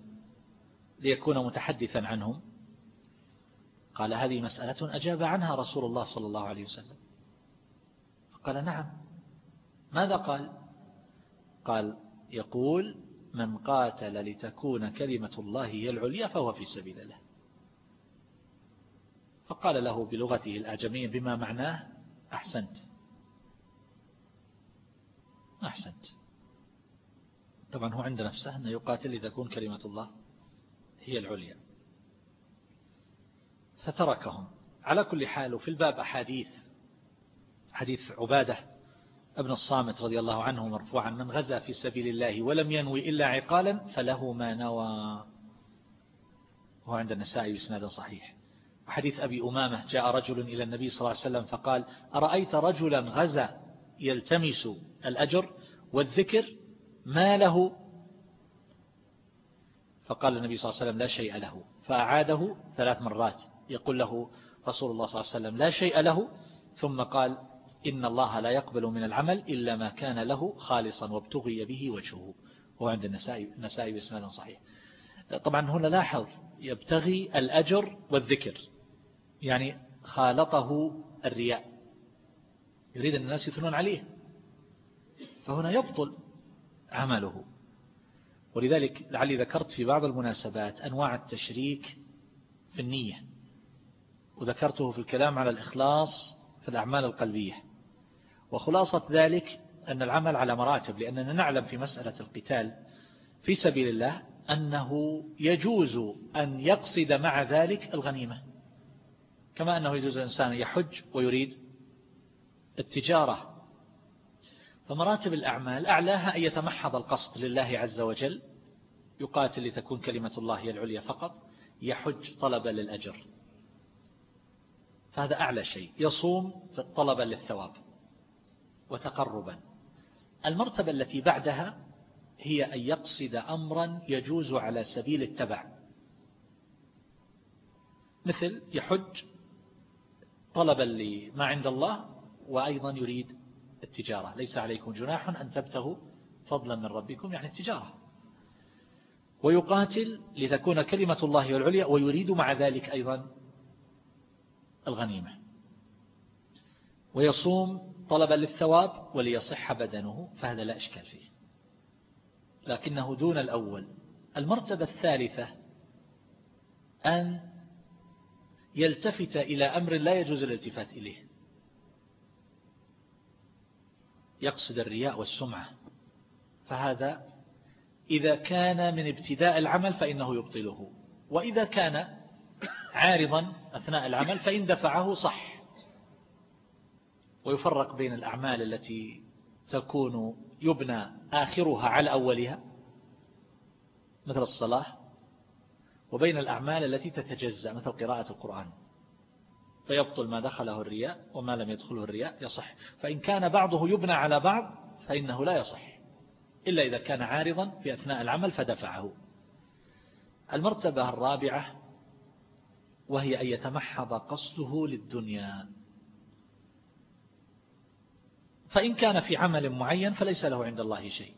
ليكون متحدثا عنهم قال هذه مسألة أجاب عنها رسول الله صلى الله عليه وسلم. فقال نعم. ماذا قال؟ قال يقول من قاتل لتكون كلمة الله هي العليا فهو في سبيل الله فقال له بلغته الأعجمية بما معناه أحسنت. أحسنت. طبعا هو عند نفسه أنه يقاتل لتكون كلمة الله هي العليا. فتركهم. على كل حال وفي الباب أحاديث حديث عبادة ابن الصامت رضي الله عنه مرفوعا من غزا في سبيل الله ولم ينوي إلا عقالا فله ما نوى. هو عند النسائي بسناد صحيح. وحديث أبي أمامة جاء رجل إلى النبي صلى الله عليه وسلم فقال أرأيت رجلا غزا يلتمس الأجر والذكر ما له؟ فقال النبي صلى الله عليه وسلم لا شيء له. فأعاده ثلاث مرات. يقول له رسول الله صلى الله عليه وسلم لا شيء له. ثم قال إن الله لا يقبل من العمل إلا ما كان له خالصا وابتغي به وجهه. هو عند النسائي, النسائي بإسناد صحيح. طبعا هنا لاحظ يبتغي الأجر والذكر. يعني خالطه الرياء. يريد أن الناس يثنون عليه. فهنا يبطل عمله. ولذلك لعلي ذكرت في بعض المناسبات أنواع التشريك في النية. وذكرته في الكلام على الإخلاص في الأعمال القلبية. وخلاصة ذلك أن العمل على مراتب لأننا نعلم في مسألة القتال في سبيل الله أنه يجوز أن يقصد مع ذلك الغنيمة. كما أنه يجوز الإنسان يحج ويريد التجارة. فمراتب الأعمال أعلاها أن يتمحض القصد لله عز وجل يقاتل لتكون كلمة الله هي العليا فقط يحج طلبا للأجر. فهذا أعلى شيء يصوم طلبا للثواب. وتقربا. المرتبة التي بعدها هي أن يقصد أمرا يجوز على سبيل التبع. مثل يحج طلبا لما عند الله وأيضا يريد التجارة. ليس عليكم جناح أن تبتغوا فضلا من ربكم يعني التجارة. ويقاتل لتكون كلمة الله العليا ويريد مع ذلك أيضا الغنيمة. ويصوم طلبا للثواب وليصح بدنه فهذا لا إشكال فيه. لكنه دون الأول. المرتبة الثالثة أن يلتفت إلى أمر لا يجوز الالتفات إليه. يقصد الرياء والسمعة. فهذا إذا كان من ابتداء العمل فإنه يبطله. وإذا كان عارضا أثناء العمل فإن دفعه صح. ويفرق بين الأعمال التي تكون يبنى آخرها على أولها مثل الصلاة وبين الأعمال التي تتجزأ مثل قراءة القرآن. فيبطل ما دخله الرياء وما لم يدخله الرياء يصح. فإن كان بعضه يبنى على بعض فإنه لا يصح. إلا إذا كان عارضا في أثناء العمل فدفعه. المرتبة الرابعة وهي أن يتمحض قصده للدنيا. فإن كان في عمل معين فليس له عند الله شيء.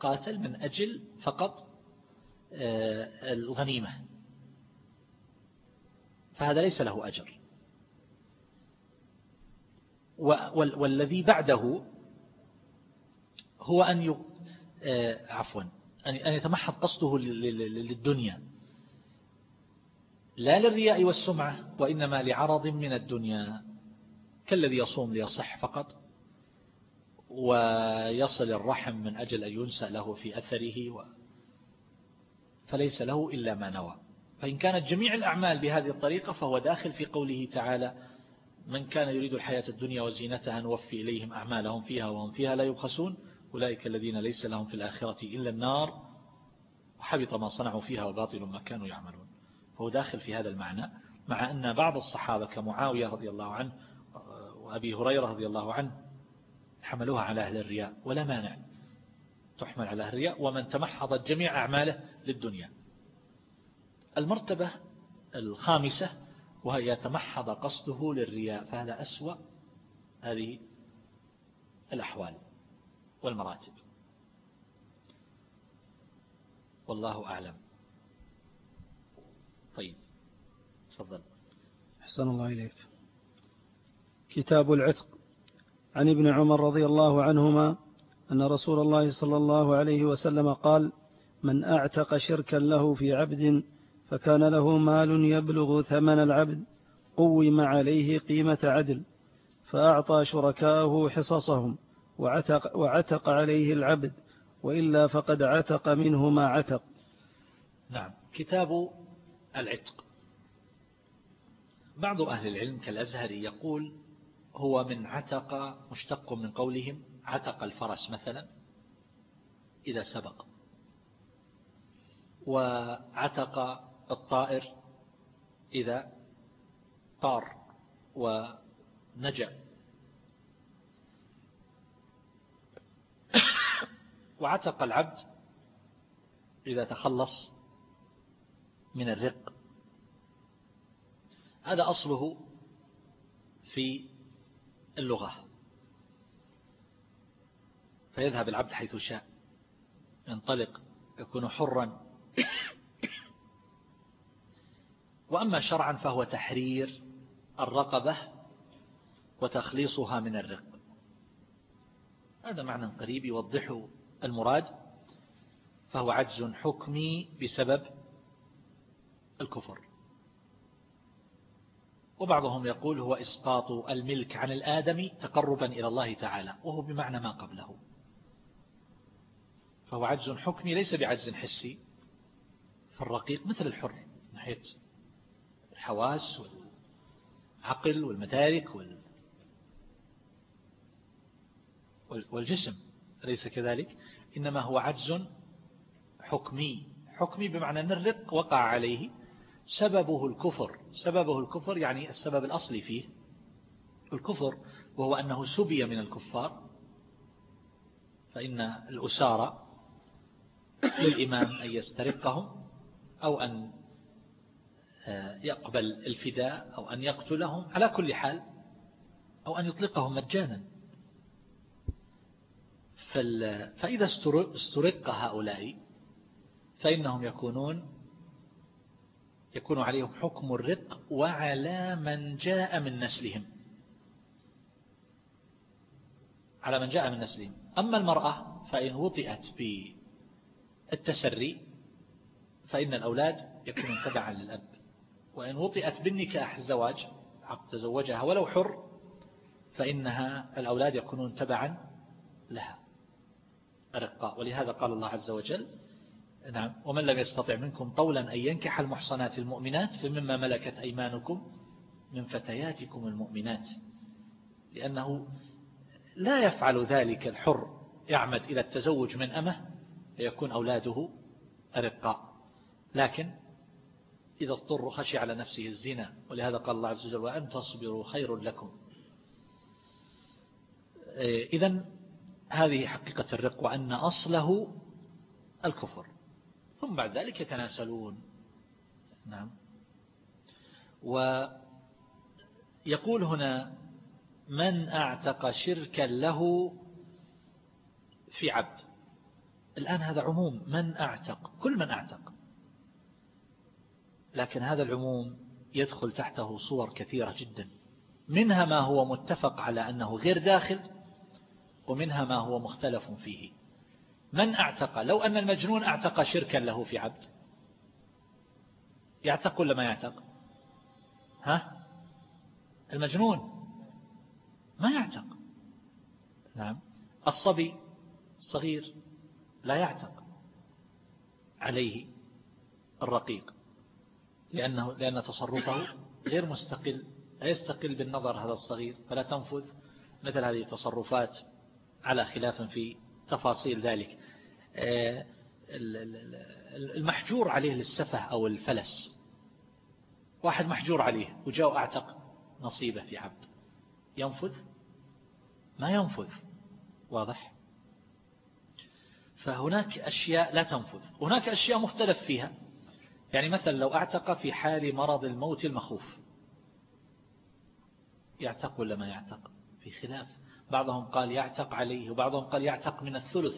قاتل من أجل فقط آه، الغنيمة. فهذا ليس له أجر. والذي بعده هو أن. آه، عفوا أن يتمحض قصده للدنيا. لا للرياء والسمعة وإنما لعرض من الدنيا. كالذي يصوم ليصح فقط ويصل الرحم من أجل أن ينسى له في أثره و فليس له إلا ما نوى. فإن كانت جميع الأعمال بهذه الطريقة فهو داخل في قوله تعالى من كان يريد الحياة الدنيا وزينتها نوفي إليهم أعمالهم فيها وهم فيها لا يبخسون أولئك الذين ليس لهم في الآخرة إلا النار وحبط ما صنعوا فيها وباطل ما كانوا يعملون. فهو داخل في هذا المعنى مع أن بعض الصحابة كمعاوية رضي الله عنه وأبي هريرة رضي الله عنه حملوها على أهل الرياء ولا مانع تحمل على أهل الرياء ومن تمحضت جميع أعماله للدنيا. المرتبة الخامسة وهي يتمحض قصده للرياء فهذا أسوأ هذه الأحوال والمراتب. والله أعلم. طيب تفضل. أحسن الله إليك. كتاب العتق. عن ابن عمر رضي الله عنهما أن رسول الله صلى الله عليه وسلم قال من أعتق شركا له في عبد فكان له مال يبلغ ثمن العبد قوم عليه قيمة عدل فأعطى شركاءه حصصهم وعتق, وعتق عليه العبد وإلا فقد عتق منه ما عتق. نعم. كتاب العتق. بعض أهل العلم كالأزهري يقول هو من عتق مشتق من قولهم عتق الفرس مثلا إذا سبق. وعتق الطائر إذا طار ونجا. وعتق العبد إذا تخلص من الرق. هذا أصله في اللغة. فيذهب العبد حيث شاء. ينطلق يكون حرا. وأما شرعا فهو تحرير الرقبة وتخليصها من الرق. هذا معنى قريب يوضحه المراد. فهو عجز حكمي بسبب الكفر. وبعضهم يقول هو إسقاط الملك عن الآدمي تقربا إلى الله تعالى وهو بمعنى ما قبله. فهو عجز حكمي ليس بعجز حسي فالرقيق مثل الحر ناحية الحواس والعقل والمدارك والجسم أليس كذلك إنما هو عجز حكمي. حكمي بمعنى أن الرق وقع عليه سببه الكفر. سببه الكفر يعني السبب الأصلي فيه. الكفر وهو أنه سبي من الكفار. فإن الأسارة للإمام أن يسترقهم أو أن آه، يقبل الفداء أو أن يقتلهم على كل حال أو أن يطلقهم مجانا. فإذا استرق هؤلاء فإنهم يكونون يكون عليهم حكم الرق وعلى من جاء من نسلهم. على من جاء من نسلهم. أما المرأة فإن وطئت بالتسري فإن الأولاد يكونون تبعا للأب. وإن وطئت بالنكاح الزواج عقد تزوجها ولو حر فإنها الأولاد يكونون تبعا لها. أرقاء ولهذا قال الله عز وجل نعم. ومن لم يستطع منكم طولا أن ينكح المحصنات المؤمنات فمما ملكت أيمانكم من فتياتكم المؤمنات. لأنه لا يفعل ذلك الحر يعمد إلى التزوج من أمه فيكون أولاده أرقاء. لكن إذا اضطر خشي على نفسه الزنا ولهذا قال الله عز وجل وأن تصبروا خير لكم. إذا هذه حقيقة الرق وأن أصله الكفر. ثم بعد ذلك يتناسلون. نعم. ويقول هنا من أعتق شركا له في عبد. الآن هذا عموم. من أعتق؟ كل من أعتق. لكن هذا العموم يدخل تحته صور كثيرة جدا. منها ما هو متفق على أنه غير داخل ومنها ما هو مختلف فيه. من أعتق؟ لو أن المجنون أعتق شركا له في عبد. يعتق ولا ما يعتق؟ ها؟ المجنون ما يعتق. نعم. الصبي الصغير لا يعتق عليه الرقيق لأنه لأن تصرفه غير مستقل لا يستقل بالنظر هذا الصغير فلا تنفذ مثل هذه التصرفات على خلاف في تفاصيل ذلك. آه، المحجور عليه للسفه أو الفلس. واحد محجور عليه وجاء أعتق نصيبه في عبد. ينفذ؟ ما ينفذ. واضح؟ فهناك أشياء لا تنفذ. هناك أشياء مختلف فيها. يعني مثلا لو أعتق في حال مرض الموت المخوف. يعتق ولا ما يعتق؟ في خلاف. بعضهم قال يعتق عليه وبعضهم قال يعتق من الثلث.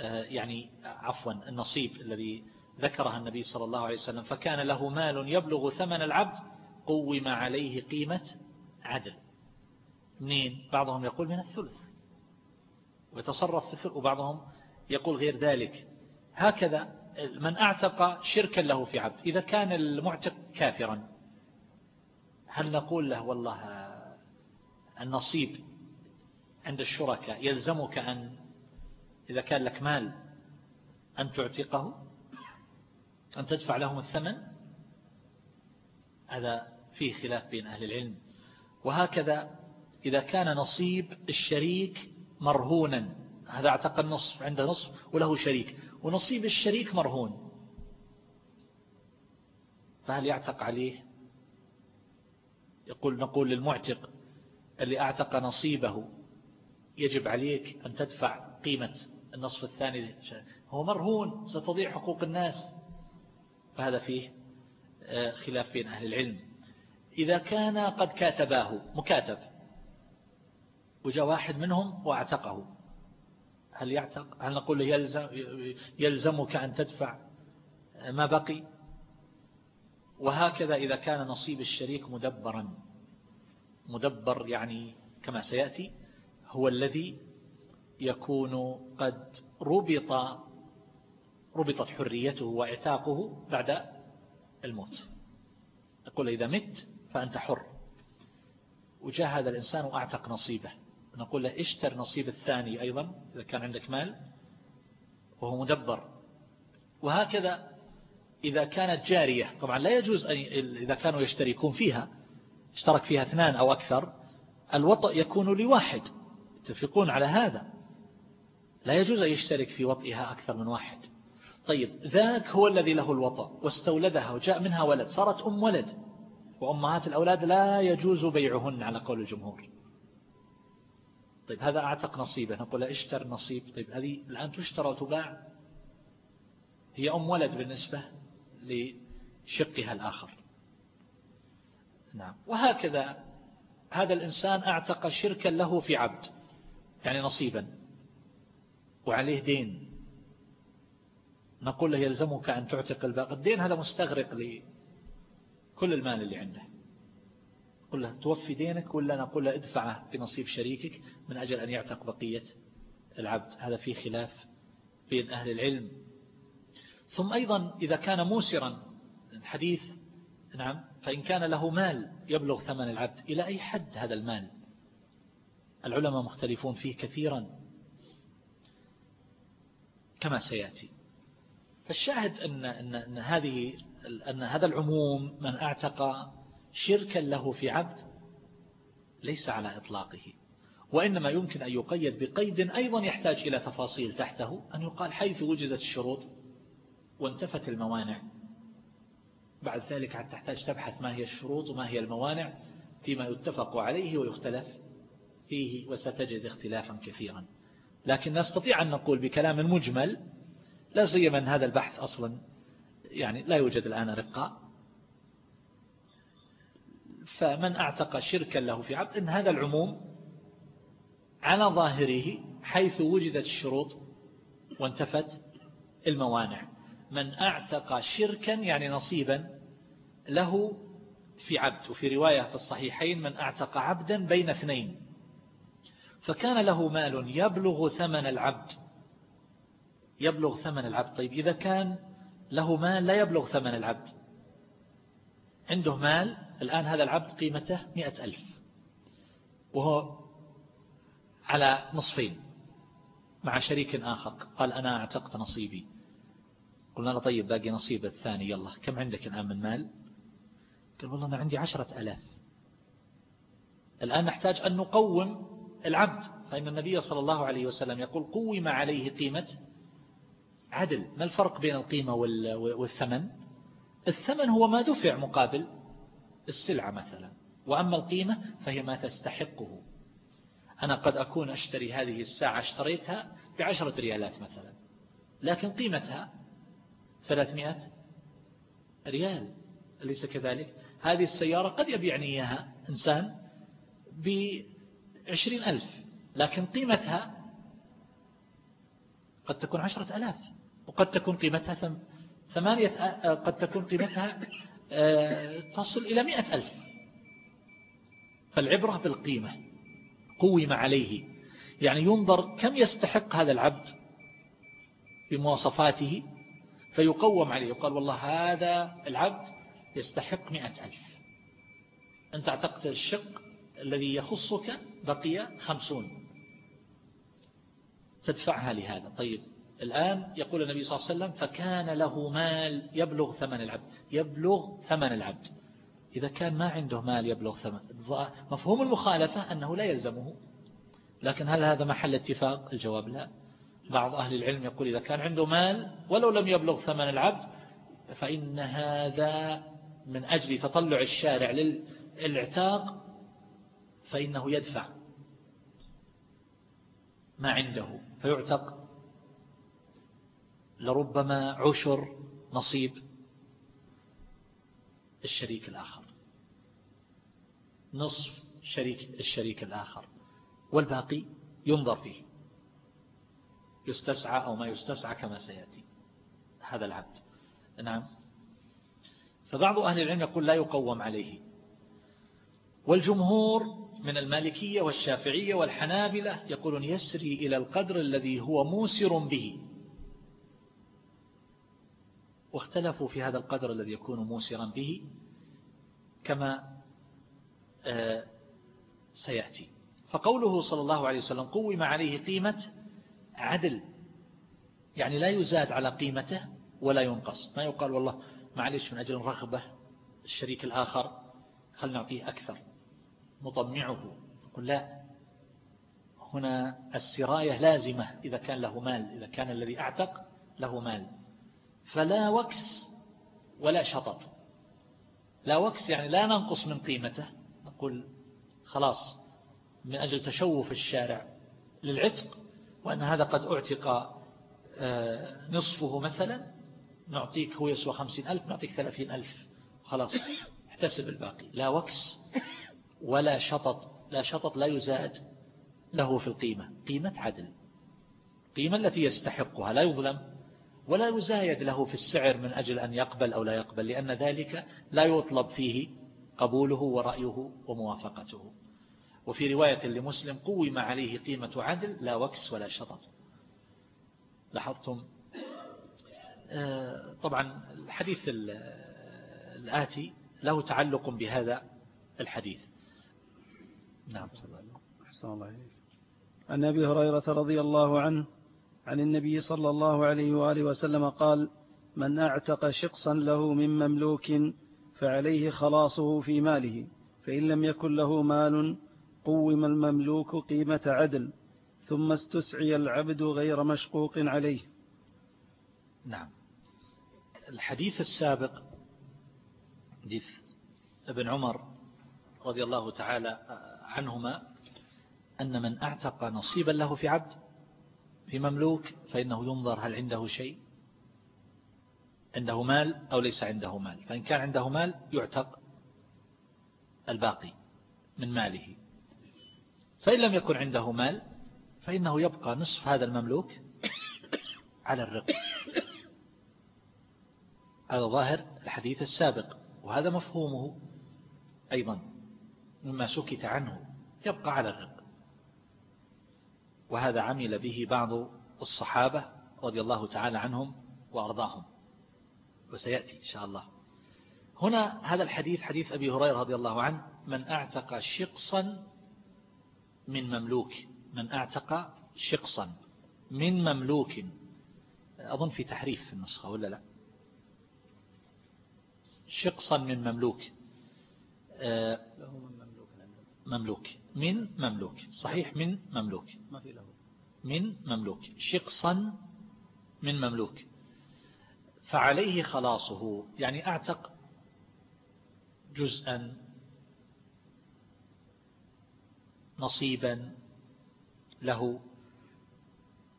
آه، يعني عفوا النصيب الذي ذكرها النبي صلى الله عليه وسلم. فكان له مال يبلغ ثمن العبد قوم عليه قيمة عدل. منين؟ بعضهم يقول من الثلث. ويتصرف في الثلث وبعضهم يقول غير ذلك. هكذا من اعتق شركا له في عبد. إذا كان المعتق كافرا هل نقول له والله النصيب عند الشركاء يلزمك أن إذا كان لك مال أن تعتقه أن تدفع لهم الثمن. هذا فيه خلاف بين أهل العلم. وهكذا إذا كان نصيب الشريك مرهونا هذا اعتق النصف عنده نصف وله شريك. ونصيب الشريك مرهون فهل يعتق عليه؟ يقول نقول للمعتق اللي أعتق نصيبه. يجب عليك أن تدفع قيمة النصف الثاني. هو مرهون ستضيع حقوق الناس. فهذا فيه آه، خلاف بين أهل العلم. إذا كان قد كاتباه مكاتب وجاء واحد منهم واعتقه. هل يعتق؟ هل نقول يلزم يلزمك أن تدفع ما بقي؟ وهكذا إذا كان نصيب الشريك مدبرا. مدبر يعني كما سيأتي هو الذي يكون قد ربط ربطت حريته واعتاقه بعد الموت. يقول إذا مت فأنت حر. وجاء هذا الإنسان وأعتق نصيبه. نقول له اشتر نصيب الثاني أيضا إذا كان عندك مال وهو مدبر. وهكذا إذا كانت جارية. طبعا لا يجوز أن إذا كانوا يشتركون فيها. اشترك فيها اثنان أو أكثر الوطء يكون لواحد. يتفقون على هذا؟ لا يجوز أن يشترك في وطئها أكثر من واحد. طيب ذاك هو الذي له الوطأ واستولدها وجاء منها ولد صارت أم ولد. وأمهات الأولاد لا يجوز بيعهن على قول الجمهور. طيب هذا أعتق نصيبه نقول اشتر نصيب. طيب هذه الآن تشترى وتباع. هي أم ولد بالنسبة لشقها الآخر. نعم. وهكذا هذا الإنسان أعتق شركا له في عبد يعني نصيبا وعليه دين. نقول له يلزمك أن تعتق الباقي. الدين هذا مستغرق لكل المال اللي عنده. قل له توفي دينك ولا نقول له ادفعه بنصيب شريكك من أجل أن يعتق بقية العبد. هذا فيه خلاف بين أهل العلم. ثم أيضا إذا كان موسرا الحديث نعم. فإن كان له مال يبلغ ثمن العبد إلى أي حد هذا المال؟ العلماء مختلفون فيه كثيرا. كما سيأتي. فالشاهد أن, أن, أن هذه أن هذا العموم من أعتق شركا له في عبد ليس على إطلاقه. وإنما يمكن أن يقيد بقيد أيضا يحتاج إلى تفاصيل تحته أن يقال حيث وجدت الشروط وانتفت الموانع. بعد ذلك حتى تحتاج تبحث ما هي الشروط وما هي الموانع فيما يتفق عليه ويختلف فيه وستجد اختلافا كثيرا. لكن نستطيع أن نقول بكلام مجمل لا سيما أن هذا البحث أصلا يعني لا يوجد الآن رقة. فمن أعتق شركا له في عبد إن هذا العموم على ظاهره حيث وجدت الشروط وانتفت الموانع. من اعتق شركا يعني نصيبا له في عبد وفي رواية في الصحيحين من اعتق عبدا بين اثنين. فكان له مال يبلغ ثمن العبد. يبلغ ثمن العبد. طيب إذا كان له مال لا يبلغ ثمن العبد. عنده مال الآن هذا العبد قيمته مئة ألف. وهو على نصفين مع شريك آخر. قال أنا اعتقت نصيبي. قلنا له طيب باقي نصيب الثاني يلا كم عندك الآن من مال؟ قال والله أنا عندي عشرة ألاف. الآن نحتاج أن نقوم العبد. فإن النبي صلى الله عليه وسلم يقول قوم عليه قيمة عدل. ما الفرق بين القيمة والثمن؟ الثمن هو ما دفع مقابل السلعة مثلا. وأما القيمة فهي ما تستحقه. أنا قد أكون أشتري هذه الساعة اشتريتها بعشرة ريالات مثلا لكن قيمتها ثلاثمائة ريال أليس كذلك؟ هذه السيارة قد يبيعني إياها إنسان بعشرين ألف لكن قيمتها قد تكون عشرة ألاف وقد تكون قيمتها ثمانية قد تكون قيمتها آه، تصل إلى مئة ألف. فالعبرة بالقيمة قوم عليه. يعني ينظر كم يستحق هذا العبد بمواصفاته فيقوم عليه. يقال والله هذا العبد يستحق مئة ألف. أنت اعتقد الشق الذي يخصك بقي خمسون. تدفعها لهذا. طيب الآن يقول النبي صلى الله عليه وسلم فكان له مال يبلغ ثمن العبد. يبلغ ثمن العبد. إذا كان ما عنده مال يبلغ ثمن مفهوم المخالفة أنه لا يلزمه. لكن هل هذا محل اتفاق؟ الجواب لا. بعض أهل العلم يقول إذا كان عنده مال ولو لم يبلغ ثمن العبد فإن هذا من أجل تطلع الشارع للإعتاق فإنه يدفع ما عنده فيعتق. لربما عشر نصيب الشريك الآخر. نصف شريك الشريك الآخر. والباقي ينظر فيه. يستسعى أو ما يستسعى كما سيأتي. هذا العبد. نعم. فبعض أهل العلم يقول لا يقوم عليه. والجمهور من المالكية والشافعية والحنابلة يقولون يسري إلى القدر الذي هو موسر به. واختلفوا في هذا القدر الذي يكون موسرا به كما آه، سيأتي. فقوله صلى الله عليه وسلم قوم عليه قيمة عدل. يعني لا يزاد على قيمته ولا ينقص. ما يقال والله معلش من أجل رغبة الشريك الآخر خل نعطيه أكثر؟ نطمعه. يقول لا. هنا السراية لازمة. إذا كان له مال إذا كان الذي أعتق له مال. فلا وكس ولا شطط. لا وكس يعني لا ننقص من قيمته. نقول خلاص من أجل تشوف الشارع للعتق وأن هذا قد أعتق آه، نصفه مثلا نعطيك هو يسوى خمسين ألف نعطيك ثلاثين ألف. خلاص احتسب الباقي. لا وكس ولا شطط. لا شطط لا يزاد له في القيمة. قيمة عدل. قيمة التي يستحقها. لا يظلم ولا يزايد له في السعر من أجل أن يقبل أو لا يقبل لأن ذلك لا يطلب فيه قبوله ورأيه وموافقته. وفي رواية لمسلم قوم عليه قيمة عدل لا وكس ولا شطط. لاحظتم؟ آه، طبعا الحديث الآتي له تعلق بهذا الحديث. نعم أحسن الله عليك عن أبي هريرة رضي الله عنه عن النبي صلى الله عليه وآله وسلم قال من أعتق شقصا له من مملوك فعليه خلاصه في ماله فإن لم يكن له مال قوم المملوك قيمة عدل ثم استسعي العبد غير مشقوق عليه. نعم. الحديث السابق حديث ابن عمر رضي الله تعالى عنهما أن من أعتق نصيبا له في عبد في مملوك فإنه ينظر هل عنده شيء عنده مال أو ليس عنده مال. فإن كان عنده مال يعتق الباقي من ماله. فإن لم يكن عنده مال فإنه يبقى نصف هذا المملوك على الرق. هذا ظاهر الحديث السابق وهذا مفهومه أيضا مما سكت عنه يبقى على الرق. وهذا عمل به بعض الصحابة رضي الله تعالى عنهم وأرضاهم وسيأتي إن شاء الله. هنا هذا الحديث حديث أبي هريرة رضي الله عنه من أعتق شقصا من مملوك من أعتق شقصا. من مملوك. أظن في تحريف في النسخة ولا لا؟ شقصا من مملوك. من مملوك. من مملوك. صحيح من مملوك. من مملوك. شقصا من مملوك. فعليه خلاصه. يعني أعتق جزءا نصيبا له.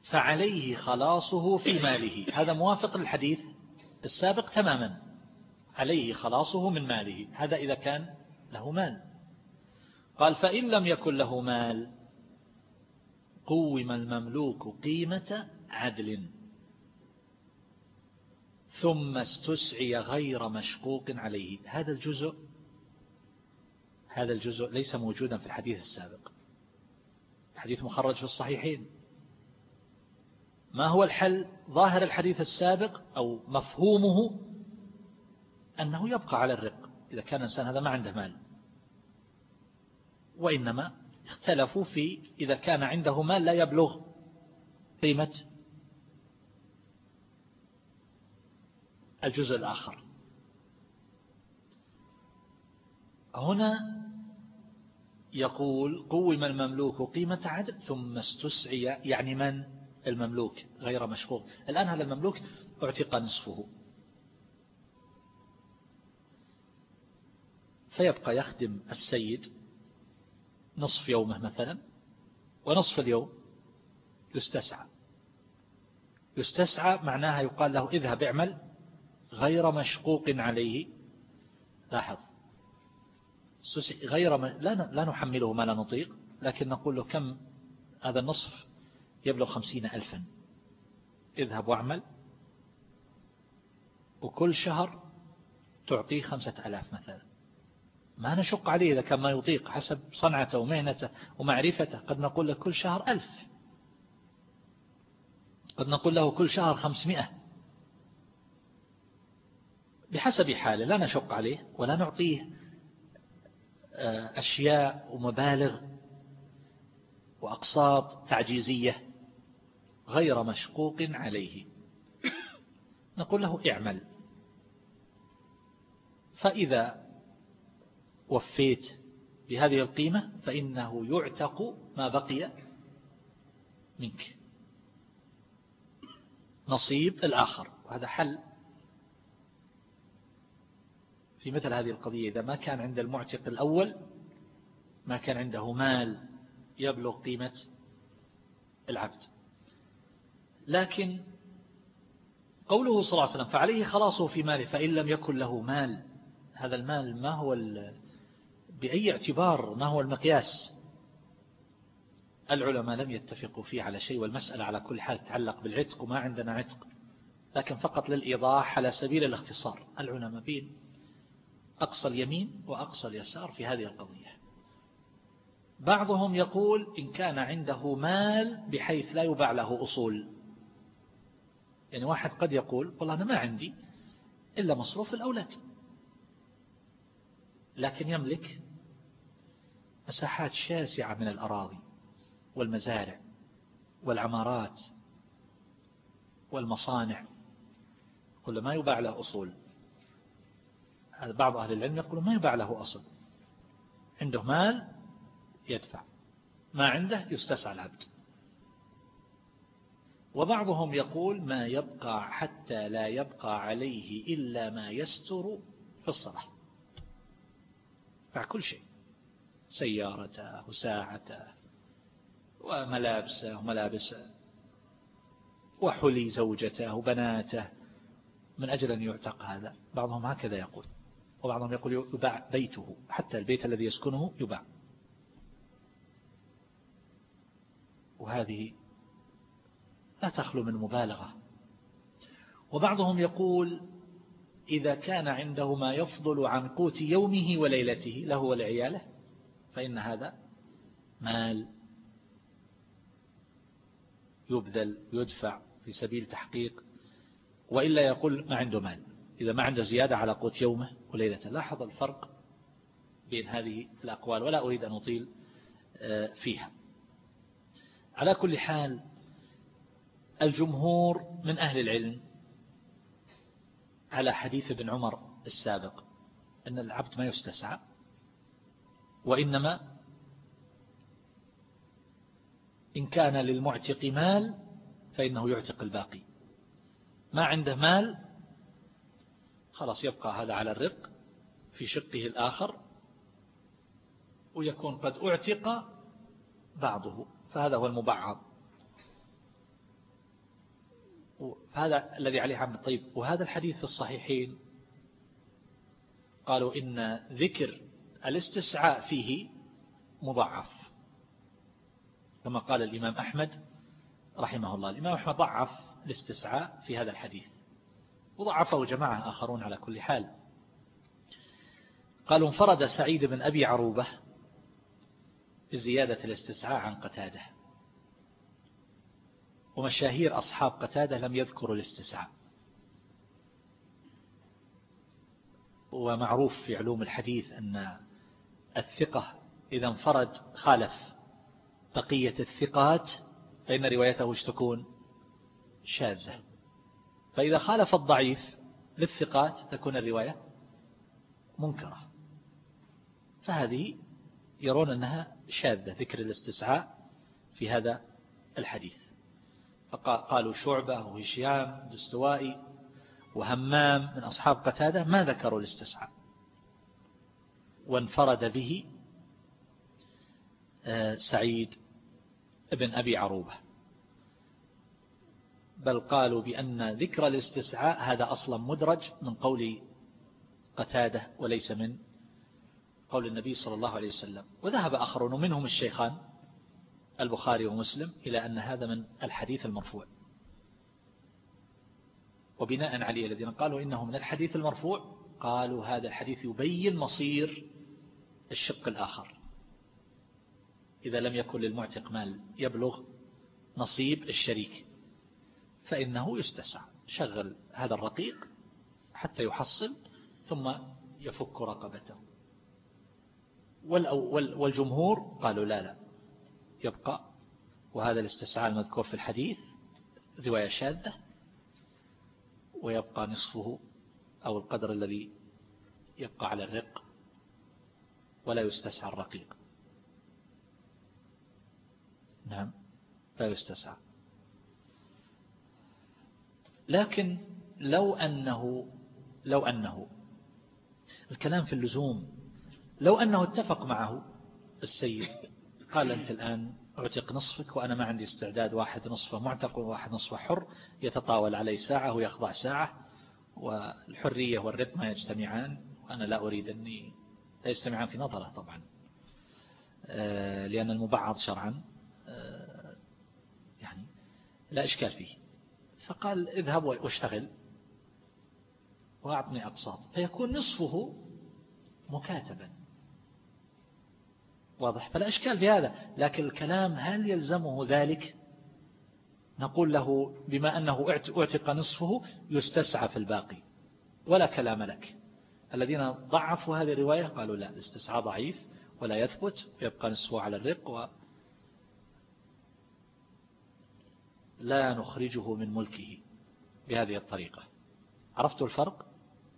فعليه خلاصه في ماله. هذا موافق للحديث السابق تماما. عليه خلاصه من ماله. هذا إذا كان له مال. قال فإن لم يكن له مال قوم المملوك قيمة عدل. ثم استسعي غير مشقوق عليه. هذا الجزء هذا الجزء ليس موجودا في الحديث السابق. الحديث مخرج في الصحيحين. ما هو الحل؟ ظاهر الحديث السابق أو مفهومه أنه يبقى على الرق. إذا كان الإنسان هذا ما عنده مال. وإنما اختلفوا في إذا كان عنده مال لا يبلغ قيمة الجزء الآخر. هنا يقول قوم المملوك قيمة عدد ثم استسعي يعني من؟ المملوك غير مشغول الآن هذا المملوك اعتق نصفه. فيبقى يخدم السيد نصف يومه مثلا ونصف اليوم يستسعى. يستسعى معناها يقال له اذهب اعمل غير مشقوق عليه. لاحظ. غير م... لا لا نحمله ما لا نطيق لكن نقول له كم هذا النصف؟ يبلغ خمسين ألفا. اذهب واعمل. وكل شهر تعطيه خمسة ألاف مثلا. ما نشق عليه إذا كان ما يطيق حسب صنعته ومهنته ومعرفته. قد نقول له كل شهر ألف. قد نقول له كل شهر خمسمائة. بحسب حاله لا نشق عليه ولا نعطيه. أشياء ومبالغ وأقساط تعجيزية غير مشقوق عليه. نقول له اعمل. فإذا وفيت بهذه القيمة فإنه يعتق ما بقي منك. نصيب الآخر. وهذا حل في مثل هذه القضية إذا ما كان عند المعتق الأول ما كان عنده مال يبلغ قيمة العبد. لكن قوله صلى الله عليه وسلم فعليه خلاصه في ماله فإن لم يكن له مال هذا المال ما هو بأي اعتبار ما هو المقياس؟ العلماء لم يتفقوا فيه على شيء والمسألة على كل حال تتعلق بالعتق وما عندنا عتق لكن فقط للإيضاح على سبيل الاختصار. العلماء بين أقصى اليمين وأقصى اليسار في هذه القضية. بعضهم يقول إن كان عنده مال بحيث لا يباع له أصول. يعني واحد قد يقول والله أنا ما عندي إلا مصروف الأولاد. لكن يملك مساحات شاسعة من الأراضي والمزارع والعمارات والمصانع. كل ما يباع له أصول. بعض أهل العلم يقول ما يباع له أصل. عنده مال يدفع. ما عنده يستسعى العبد. وبعضهم يقول ما يبقى حتى لا يبقى عليه إلا ما يستر في الصلاة. كل شيء. سيارته وساعته وملابسه وملابسه وحلي زوجته وبناته. من أجل أن يعتق هذا. بعضهم هكذا يقول. وبعضهم يقول يباع بيته حتى البيت الذي يسكنه يباع. وهذه لا تخلو من مبالغة. وبعضهم يقول إذا كان عنده ما يفضل عن قوت يومه وليلته له ولعياله فإن هذا مال يبذل يدفع في سبيل تحقيق وإلا يقول ما عنده مال. إذا ما عنده زيادة على قوت يومه وليلته. لاحظ الفرق بين هذه الأقوال ولا أريد أن أطيل آه، فيها. على كل حال الجمهور من أهل العلم على حديث ابن عمر السابق أن العبد ما يستسعى وإنما إن كان للمعتق مال فإنه يعتق الباقي. ما عنده مال خلاص يبقى هذا على الرق في شقه الآخر ويكون قد أعتق بعضه فهذا هو المبعض. هذا الذي عليه عمد طيب وهذا الحديث في الصحيحين قالوا إن ذكر الاستسعاء فيه مضعف. كما قال الإمام أحمد رحمه الله. الإمام أحمد ضعف الاستسعاء في هذا الحديث. وضعفه جماعة آخرون على كل حال. قالوا انفرد سعيد بن أبي عروبة بزيادة الاستسعاء عن قتاده. ومشاهير أصحاب قتادة لم يذكروا الاستسعاء. ومعروف في علوم الحديث أن الثقة إذا انفرد خالف بقية الثقات فإن روايته تكون؟ شاذة. فإذا خالف الضعيف للثقات تكون الرواية منكرة. فهذه يرون أنها شاذة ذكر الاستسعاء في هذا الحديث. فقالوا شعبة وهشيام دستوائي وهمام من أصحاب قتادة ما ذكروا الاستسعاء. وانفرد به آه، سعيد ابن أبي عروبة. بل قالوا بأن ذكر الاستسعاء هذا أصلا مدرج من قول قتادة وليس من قول النبي صلى الله عليه وسلم. وذهب آخرون ومنهم الشيخان البخاري ومسلم إلى أن هذا من الحديث المرفوع. وبناء عليه الذين قالوا إنه من الحديث المرفوع قالوا هذا الحديث يبين مصير الشق الآخر. إذا لم يكن للمعتق مال يبلغ نصيب الشريك. فإنه يستسع شغل هذا الرقيق حتى يحصل ثم يفك رقبته. والجمهور قالوا لا لا يبقى. وهذا الاستسعاء المذكور في الحديث رواية شاذة ويبقى نصفه أو القدر الذي يبقى على الرق ولا يستسعى الرقيق. نعم لا يستسعى لكن لو أنه لو أنه الكلام في اللزوم لو أنه اتفق معه السيد قال أنت الآن أعتق نصفك وأنا ما عندي استعداد واحد نصفه معتق وواحد نصفه حر يتطاول علي ساعة ويخضع ساعة والحرية والرق ما يجتمعان وأنا لا أريد أني لا يجتمعان في نظره طبعا آه، لأن المبعض شرعا آه، يعني لا إشكال فيه. فقال اذهب واشتغل وأعطني أقساط. فيكون نصفه مكاتبا. واضح؟ فلا إشكال في هذا. لكن الكلام هل يلزمه ذلك؟ نقول له بما أنه اعتق نصفه يستسعى في الباقي. ولا كلام لك. الذين ضعفوا هذه الرواية قالوا لا الاستسعى ضعيف ولا يثبت ويبقى نصفه على الرق و لا نخرجه من ملكه بهذه الطريقة. عرفت الفرق؟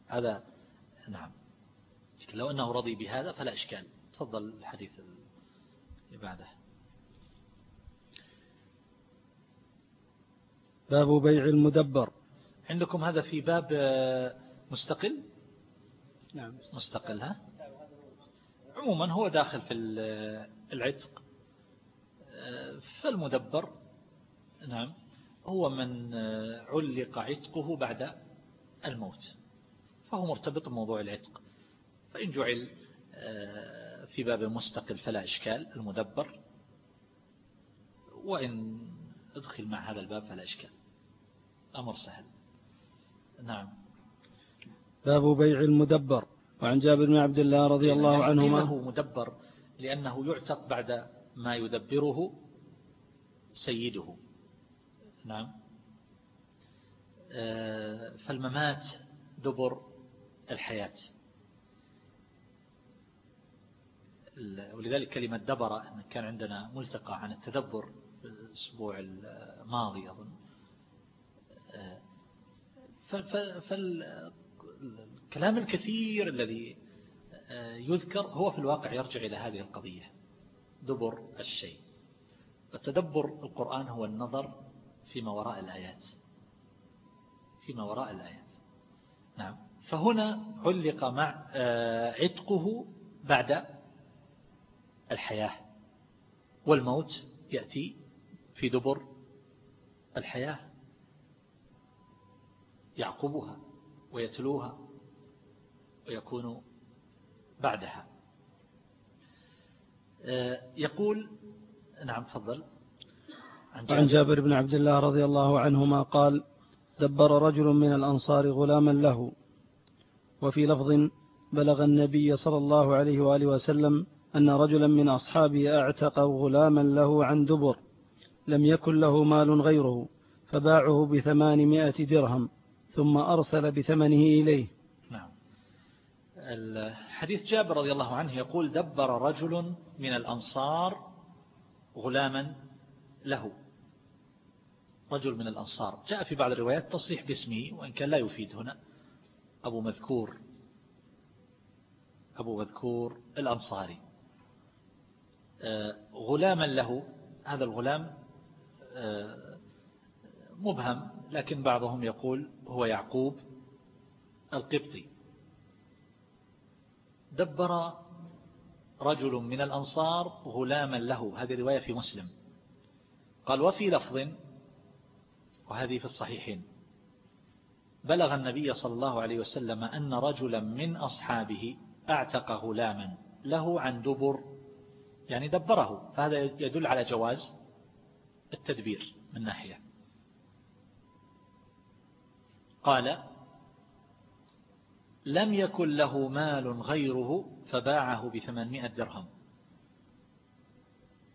هذا نعم. لو أنه رضي بهذا فلا إشكال. تفضل الحديث اللي بعده. باب بيع المدبر. عندكم هذا في باب مستقل؟ نعم. مستقل ها؟ عموما هو داخل في العتق. فالمدبر نعم. هو من آه، علق عتقه بعد الموت فهو مرتبط بموضوع العتق. فإن جعل في باب مستقل فلا إشكال المدبر. وإن أدخل مع هذا الباب فلا إشكال. أمر سهل. نعم. باب بيع المدبر. وعن جابر بن عبد الله رضي الله عنهما له مدبر لأنه يعتق بعد ما يدبره سيده. نعم. آه، فالممات دبر الحياة. ولذلك كلمة دبر كان عندنا ملتقى عن التدبر الأسبوع الماضي أظن. فالكلام الكثير الذي يذكر هو في الواقع يرجع إلى هذه القضية. دبر الشيء. التدبر القرآن هو النظر فيما وراء الآيات. فيما وراء الآيات. نعم. فهنا علق مع آه، عتقه بعد الحياة. والموت يأتي في دبر الحياة. يعقبها ويتلوها ويكون بعدها. آه، يقول نعم تفضل. عن جابر, بن عبد الله رضي الله عنهما قال دبر رجل من الأنصار غلاما له وفي لفظ بلغ النبي صلى الله عليه وآله وسلم أن رجلا من أصحابه أعتق غلاما له عن دبر لم يكن له مال غيره فباعه بثمانمائة درهم ثم أرسل بثمنه إليه. نعم. الحديث جابر رضي الله عنه يقول دبر رجل من الأنصار غلاما له. رجل من الأنصار. جاء في بعض الروايات تصريح باسمه وإن كان لا يفيد هنا. أبو مذكور. أبو مذكور الأنصاري. آه، غلاما له. هذا الغلام آه، مبهم لكن بعضهم يقول هو يعقوب القبطي. دبر رجل من الأنصار غلاما له. هذه رواية في مسلم. قال وفي لفظ وهذه في الصحيحين. بلغ النبي صلى الله عليه وسلم أن رجلا من أصحابه أعتق غلاما له عن دبر يعني دبره فهذا يدل على جواز التدبير من ناحية. قال لم يكن له مال غيره فباعه بثمانمائة درهم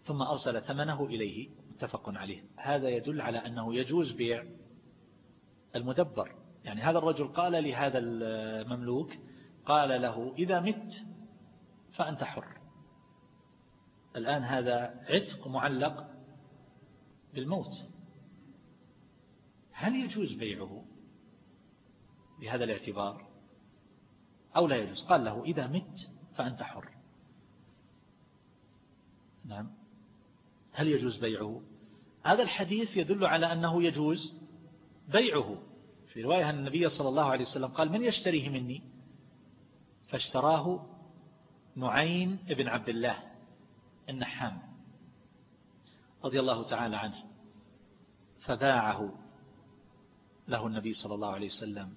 ثم أرسل ثمنه إليه متفق عليه. هذا يدل على أنه يجوز بيع المدبر. يعني هذا الرجل قال لهذا المملوك قال له إذا مت فأنت حر. الآن هذا عتق معلق بالموت. هل يجوز بيعه بهذا الاعتبار؟ أو لا يجوز؟ قال له إذا مت فأنت حر. نعم. هل يجوز بيعه؟ هذا الحديث يدل على أنه يجوز بيعه. في رواية أن النبي صلى الله عليه وسلم قال من يشتريه مني؟ فاشتراه نعيم ابن عبد الله النحام رضي الله تعالى عنه فباعه له النبي صلى الله عليه وسلم.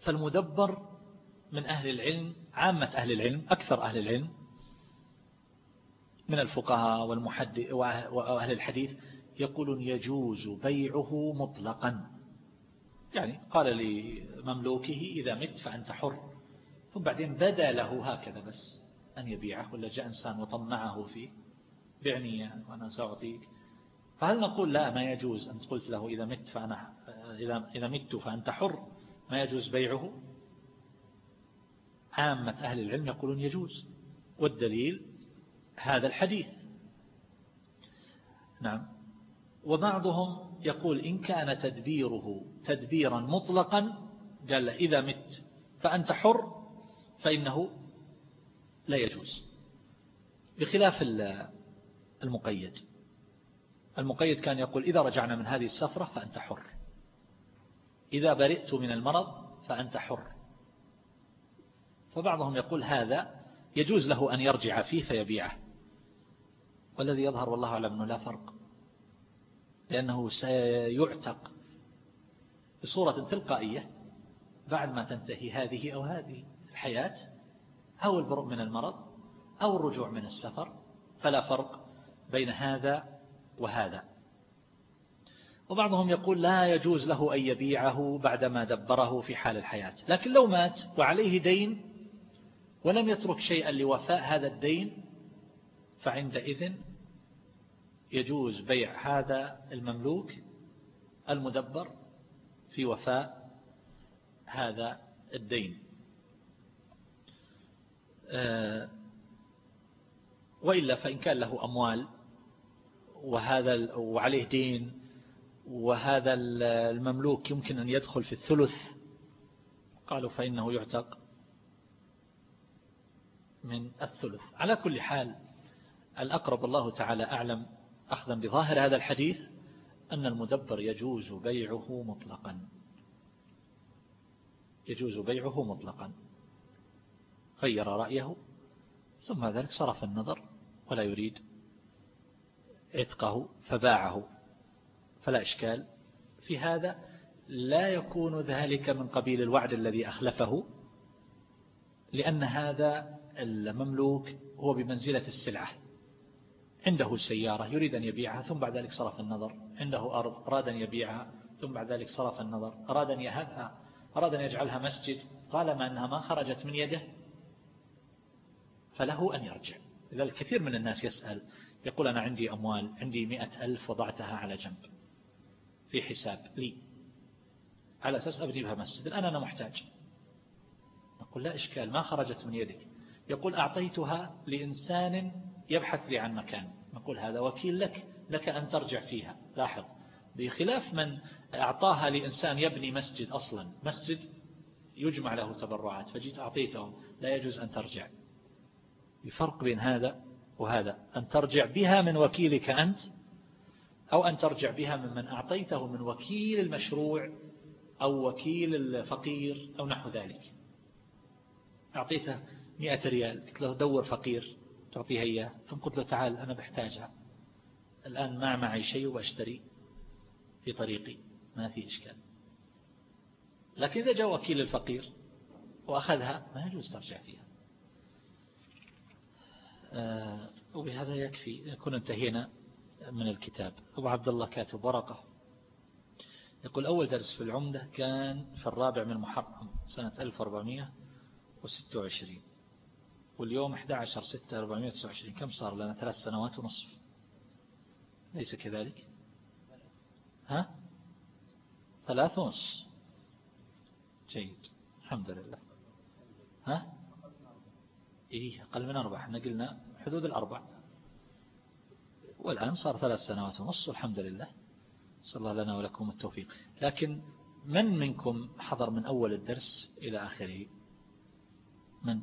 فالمدبر من أهل العلم عامة أهل العلم أكثر أهل العلم من الفقهاء وأهل الحديث يقولون يجوز بيعه مطلقا. يعني قال لمملوكه إذا مت فأنت حر ثم بعدين بدا له هكذا بس أن يبيعه ولا جاء إنسان وطمعه فيه بعني وأنا سأعطيك. فهل نقول لا ما يجوز؟ أنت قلت له إذا مت فأنا إذا مت فأنت حر ما يجوز بيعه؟ عامة أهل العلم يقولون يجوز. والدليل هذا الحديث. نعم. وبعضهم يقول إن كان تدبيره تدبيرا مطلقا قال إذا مت فأنت حر فإنه لا يجوز. بخلاف المقيد. المقيد كان يقول إذا رجعنا من هذه السفرة فأنت حر. إذا برئت من المرض فأنت حر. فبعضهم يقول هذا يجوز له أن يرجع فيه فيبيعه. والذي يظهر والله أعلم أنه لا فرق لأنه سيعتق بصورة تلقائية بعد ما تنتهي هذه أو هذه الحياة أو البرء من المرض أو الرجوع من السفر فلا فرق بين هذا وهذا. وبعضهم يقول لا يجوز له أن يبيعه بعدما دبره في حال الحياة لكن لو مات وعليه دين ولم يترك شيئا لوفاء هذا الدين فعندئذ يجوز بيع هذا المملوك المدبر في وفاء هذا الدين. آه، وإلا فإن كان له أموال وهذا وعليه دين وهذا المملوك يمكن أن يدخل في الثلث قالوا فإنه يعتق من الثلث. على كل حال الأقرب الله تعالى أعلم أخذا بظاهر هذا الحديث أن المدبر يجوز بيعه مطلقا. يجوز بيعه مطلقا. غير رأيه ثم ذلك صرف النظر ولا يريد عتقه فباعه. فلا إشكال في هذا. لا يكون ذلك من قبيل الوعد الذي أخلفه لأن هذا المملوك هو بمنزلة السلعة. عنده سيارة يريد أن يبيعها ثم بعد ذلك صرف النظر. عنده أرض أراد أن يبيعها ثم بعد ذلك صرف النظر. أراد أن يهبها أراد أن يجعلها مسجد. طالما أنها ما خرجت من يده؟ فله أن يرجع. لذلك كثير من الناس يسأل يقول أنا عندي أموال عندي مئة ألف وضعتها على جنب. في حساب لي. على أساس أبني بها مسجد. الآن أنا محتاج. نقول لا إشكال ما خرجت من يدك. يقول أعطيتها لإنسان يبحث لي عن مكان. نقول هذا وكيل لك لك أن ترجع فيها. لاحظ. بخلاف من أعطاها لإنسان يبني مسجد أصلا مسجد يجمع له تبرعات فجيت أعطيته لا يجوز أن ترجع. الفرق بين هذا وهذا أن ترجع بها من وكيلك أنت أو أن ترجع بها ممن أعطيته من وكيل المشروع أو وكيل الفقير أو نحو ذلك. أعطيته مئة ريال قلت له دور فقير. تعطيها إياه. ثم قلت له تعال أنا بحتاجها. الآن ما معي شيء وأشتري في طريقي. ما في إشكال. لكن إذا جاء وكيل الفقير وأخذها ما يجوز ترجع فيها. آه، وبهذا يكفي. نكون انتهينا من الكتاب. أبو عبد الله كاتب ورقة. يقول أول درس في العمدة كان في الرابع من محرم سنة 1426 واليوم 11 6 429 كم صار لنا؟ ثلاث سنوات ونصف. ليس كذلك؟ ها؟ ثلاث ونصف. جيد. الحمد لله. ها؟ إيه أقل من أربع إحنا قلنا حدود الأربع. والآن صار ثلاث سنوات ونص والحمد لله. صلى الله لنا ولكم التوفيق. لكن من منكم حضر من أول الدرس إلى آخره؟ من؟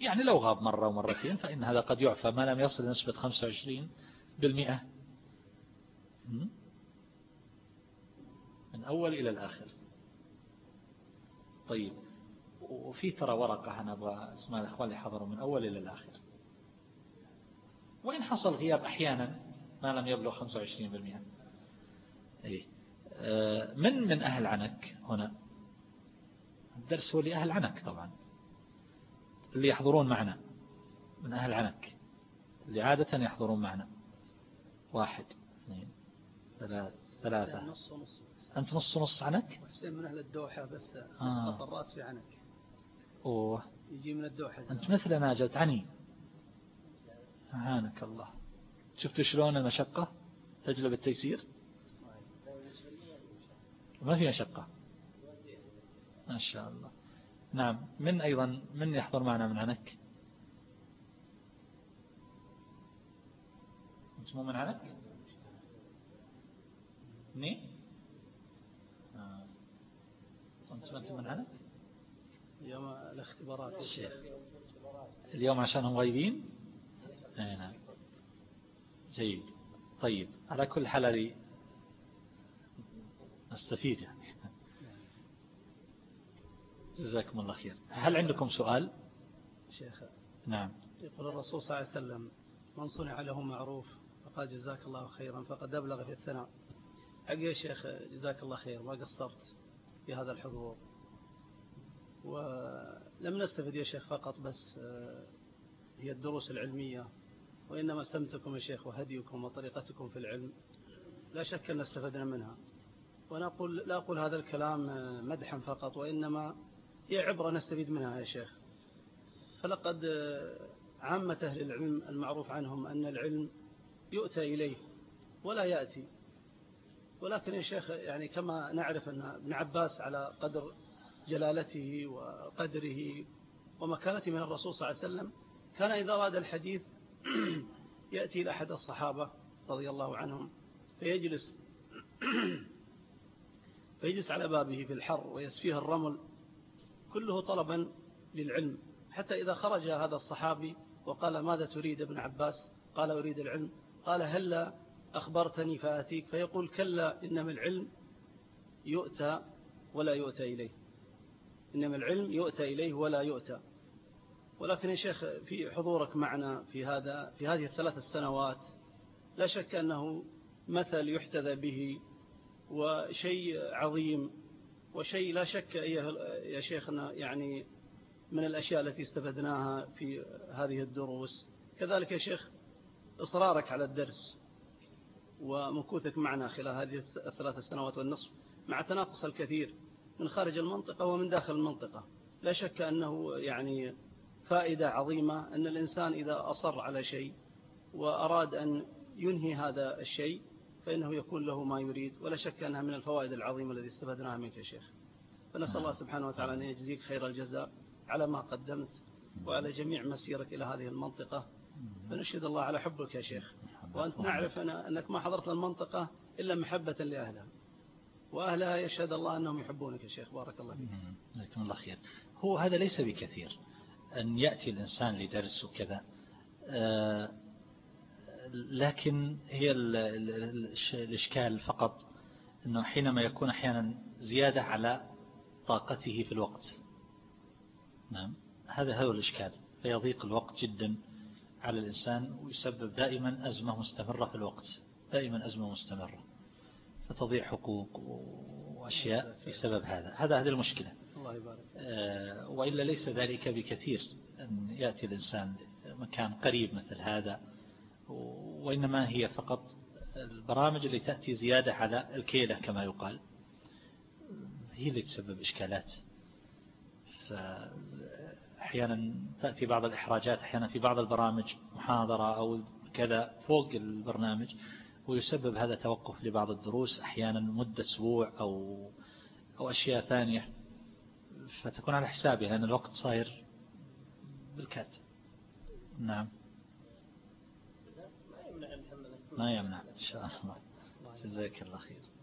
يعني لو غاب مرة ومرتين فإن هذا قد يعفى. ما لم يصل نسبة 25 بالمئة. من أول إلى الآخر. طيب. وفي ترى ورقة أنا أبغى اسماء الأخوان اللي حضروا من أول إلى الآخر. وإن حصل غياب أحيانا ما لم يبلغ 25% إيه آه، من من أهل عنك هنا؟ الدرس هو لأهل عنك طبعا. اللي يحضرون معنا من أهل عنك اللي عادة يحضرون معنا. واحد اثنين ثلاث ثلاثة. نص ونص. أنت نص ونص عنك؟ حسين من أهل الدوحة بس آه. الرأس في عنك. أوه. يجي من الدوحة أنت مثلنا جلت عني. أعانك الله. شفت شلون المشقة تجلب التيسير؟ ما في مشقة. ما شاء الله. نعم. من أيضا من يحضر معنا من عنك أنت مو من عنك ني؟ آه. أنت أنت من عنك يوم الاختبارات. الشيخ. اليوم عشانهم غايبين؟ اي نعم. جيد. طيب على كل حال يعني جزاكم الله خير. هل عندكم سؤال؟ شيخ نعم. يقول الرسول صلى الله عليه وسلم من صنع له معروف فقال جزاك الله خيرا فقد أبلغ في الثناء. حق يا شيخ جزاك الله خير ما قصرت في هذا الحضور؟ ولم نستفد يا شيخ فقط بس آه، هي الدروس العلمية وإنما سمتكم يا شيخ وهديكم وطريقتكم في العلم. لا شك أن استفدنا منها. وأنا أقول لا أقول هذا الكلام آه، مدحا فقط وإنما هي عبرة نستفيد منها يا شيخ. فلقد عامة أهل العلم المعروف عنهم أن العلم يؤتى إليه ولا يأتي. ولكن يا شيخ يعني كما نعرف أن ابن عباس على قدر جلالته وقدره ومكانته من الرسول صلى الله عليه وسلم كان إذا أراد الحديث يأتي إلى أحد الصحابة رضي الله عنهم فيجلس فيجلس على بابه في الحر ويسفيه الرمل كله طلبا للعلم. حتى إذا خرج هذا الصحابي وقال ماذا تريد ابن عباس؟ قال أريد العلم. قال هلا أخبرتني فآتيك؟ فيقول كلا إنما العلم يؤتى ولا يؤتى إليه. إنما العلم يؤتى إليه ولا يؤتى. ولكن يا شيخ في حضورك معنا في هذا في هذه الثلاث السنوات لا شك أنه مثل يحتذى به وشيء عظيم وشيء لا شك يا شيخنا يعني من الأشياء التي استفدناها في هذه الدروس. كذلك يا شيخ إصرارك على الدرس ومكوثك معنا خلال هذه الثلاث سنوات والنصف مع تناقص الكثير من خارج المنطقة ومن داخل المنطقة. لا شك أنه يعني فائدة عظيمة أن الإنسان إذا أصر على شيء وأراد أن ينهي هذا الشيء فإنه يكون له ما يريد ولا شك أنها من الفوائد العظيمة الذي استفدناها منك يا شيخ. فنسأل الله سبحانه وتعالى أن يجزيك خير الجزاء على ما قدمت وعلى جميع مسيرك إلى هذه المنطقة. فنشهد الله على حبك يا شيخ. وأنت نعرف أنك ما حضرت المنطقة إلا محبة لأهلها. وأهلها يشهد الله أنهم يحبونك يا شيخ. بارك الله فيك. جزاكم الله خير. هو هذا ليس بكثير أن يأتي الإنسان لدرس وكذا. آه، لكن هي الإشكال فقط أنه حينما يكون أحيانا زيادة على طاقته في الوقت. نعم هذا هو الإشكال فيضيق الوقت جدا على الإنسان ويسبب دائما أزمة مستمرة في الوقت دائما أزمة مستمرة فتضيع حقوق وأشياء بسبب هذا. هذا هذه المشكلة. الله يبارك. آه، وإلا ليس ذلك بكثير أن يأتي الإنسان مكان قريب مثل هذا وإنما هي فقط البرامج اللي تأتي زيادة على الكيلة كما يقال. هي اللي تسبب إشكالات. فأحيانا تأتي بعض الإحراجات أحيانا في بعض البرامج محاضرة أو كذا فوق البرنامج ويسبب هذا توقف لبعض الدروس أحيانا مدة أسبوع أو أو أشياء ثانية. فتكون على حسابها لأن الوقت صاير بالكاد. نعم. ما يمنع. إن شاء الله. جزاك الله خير.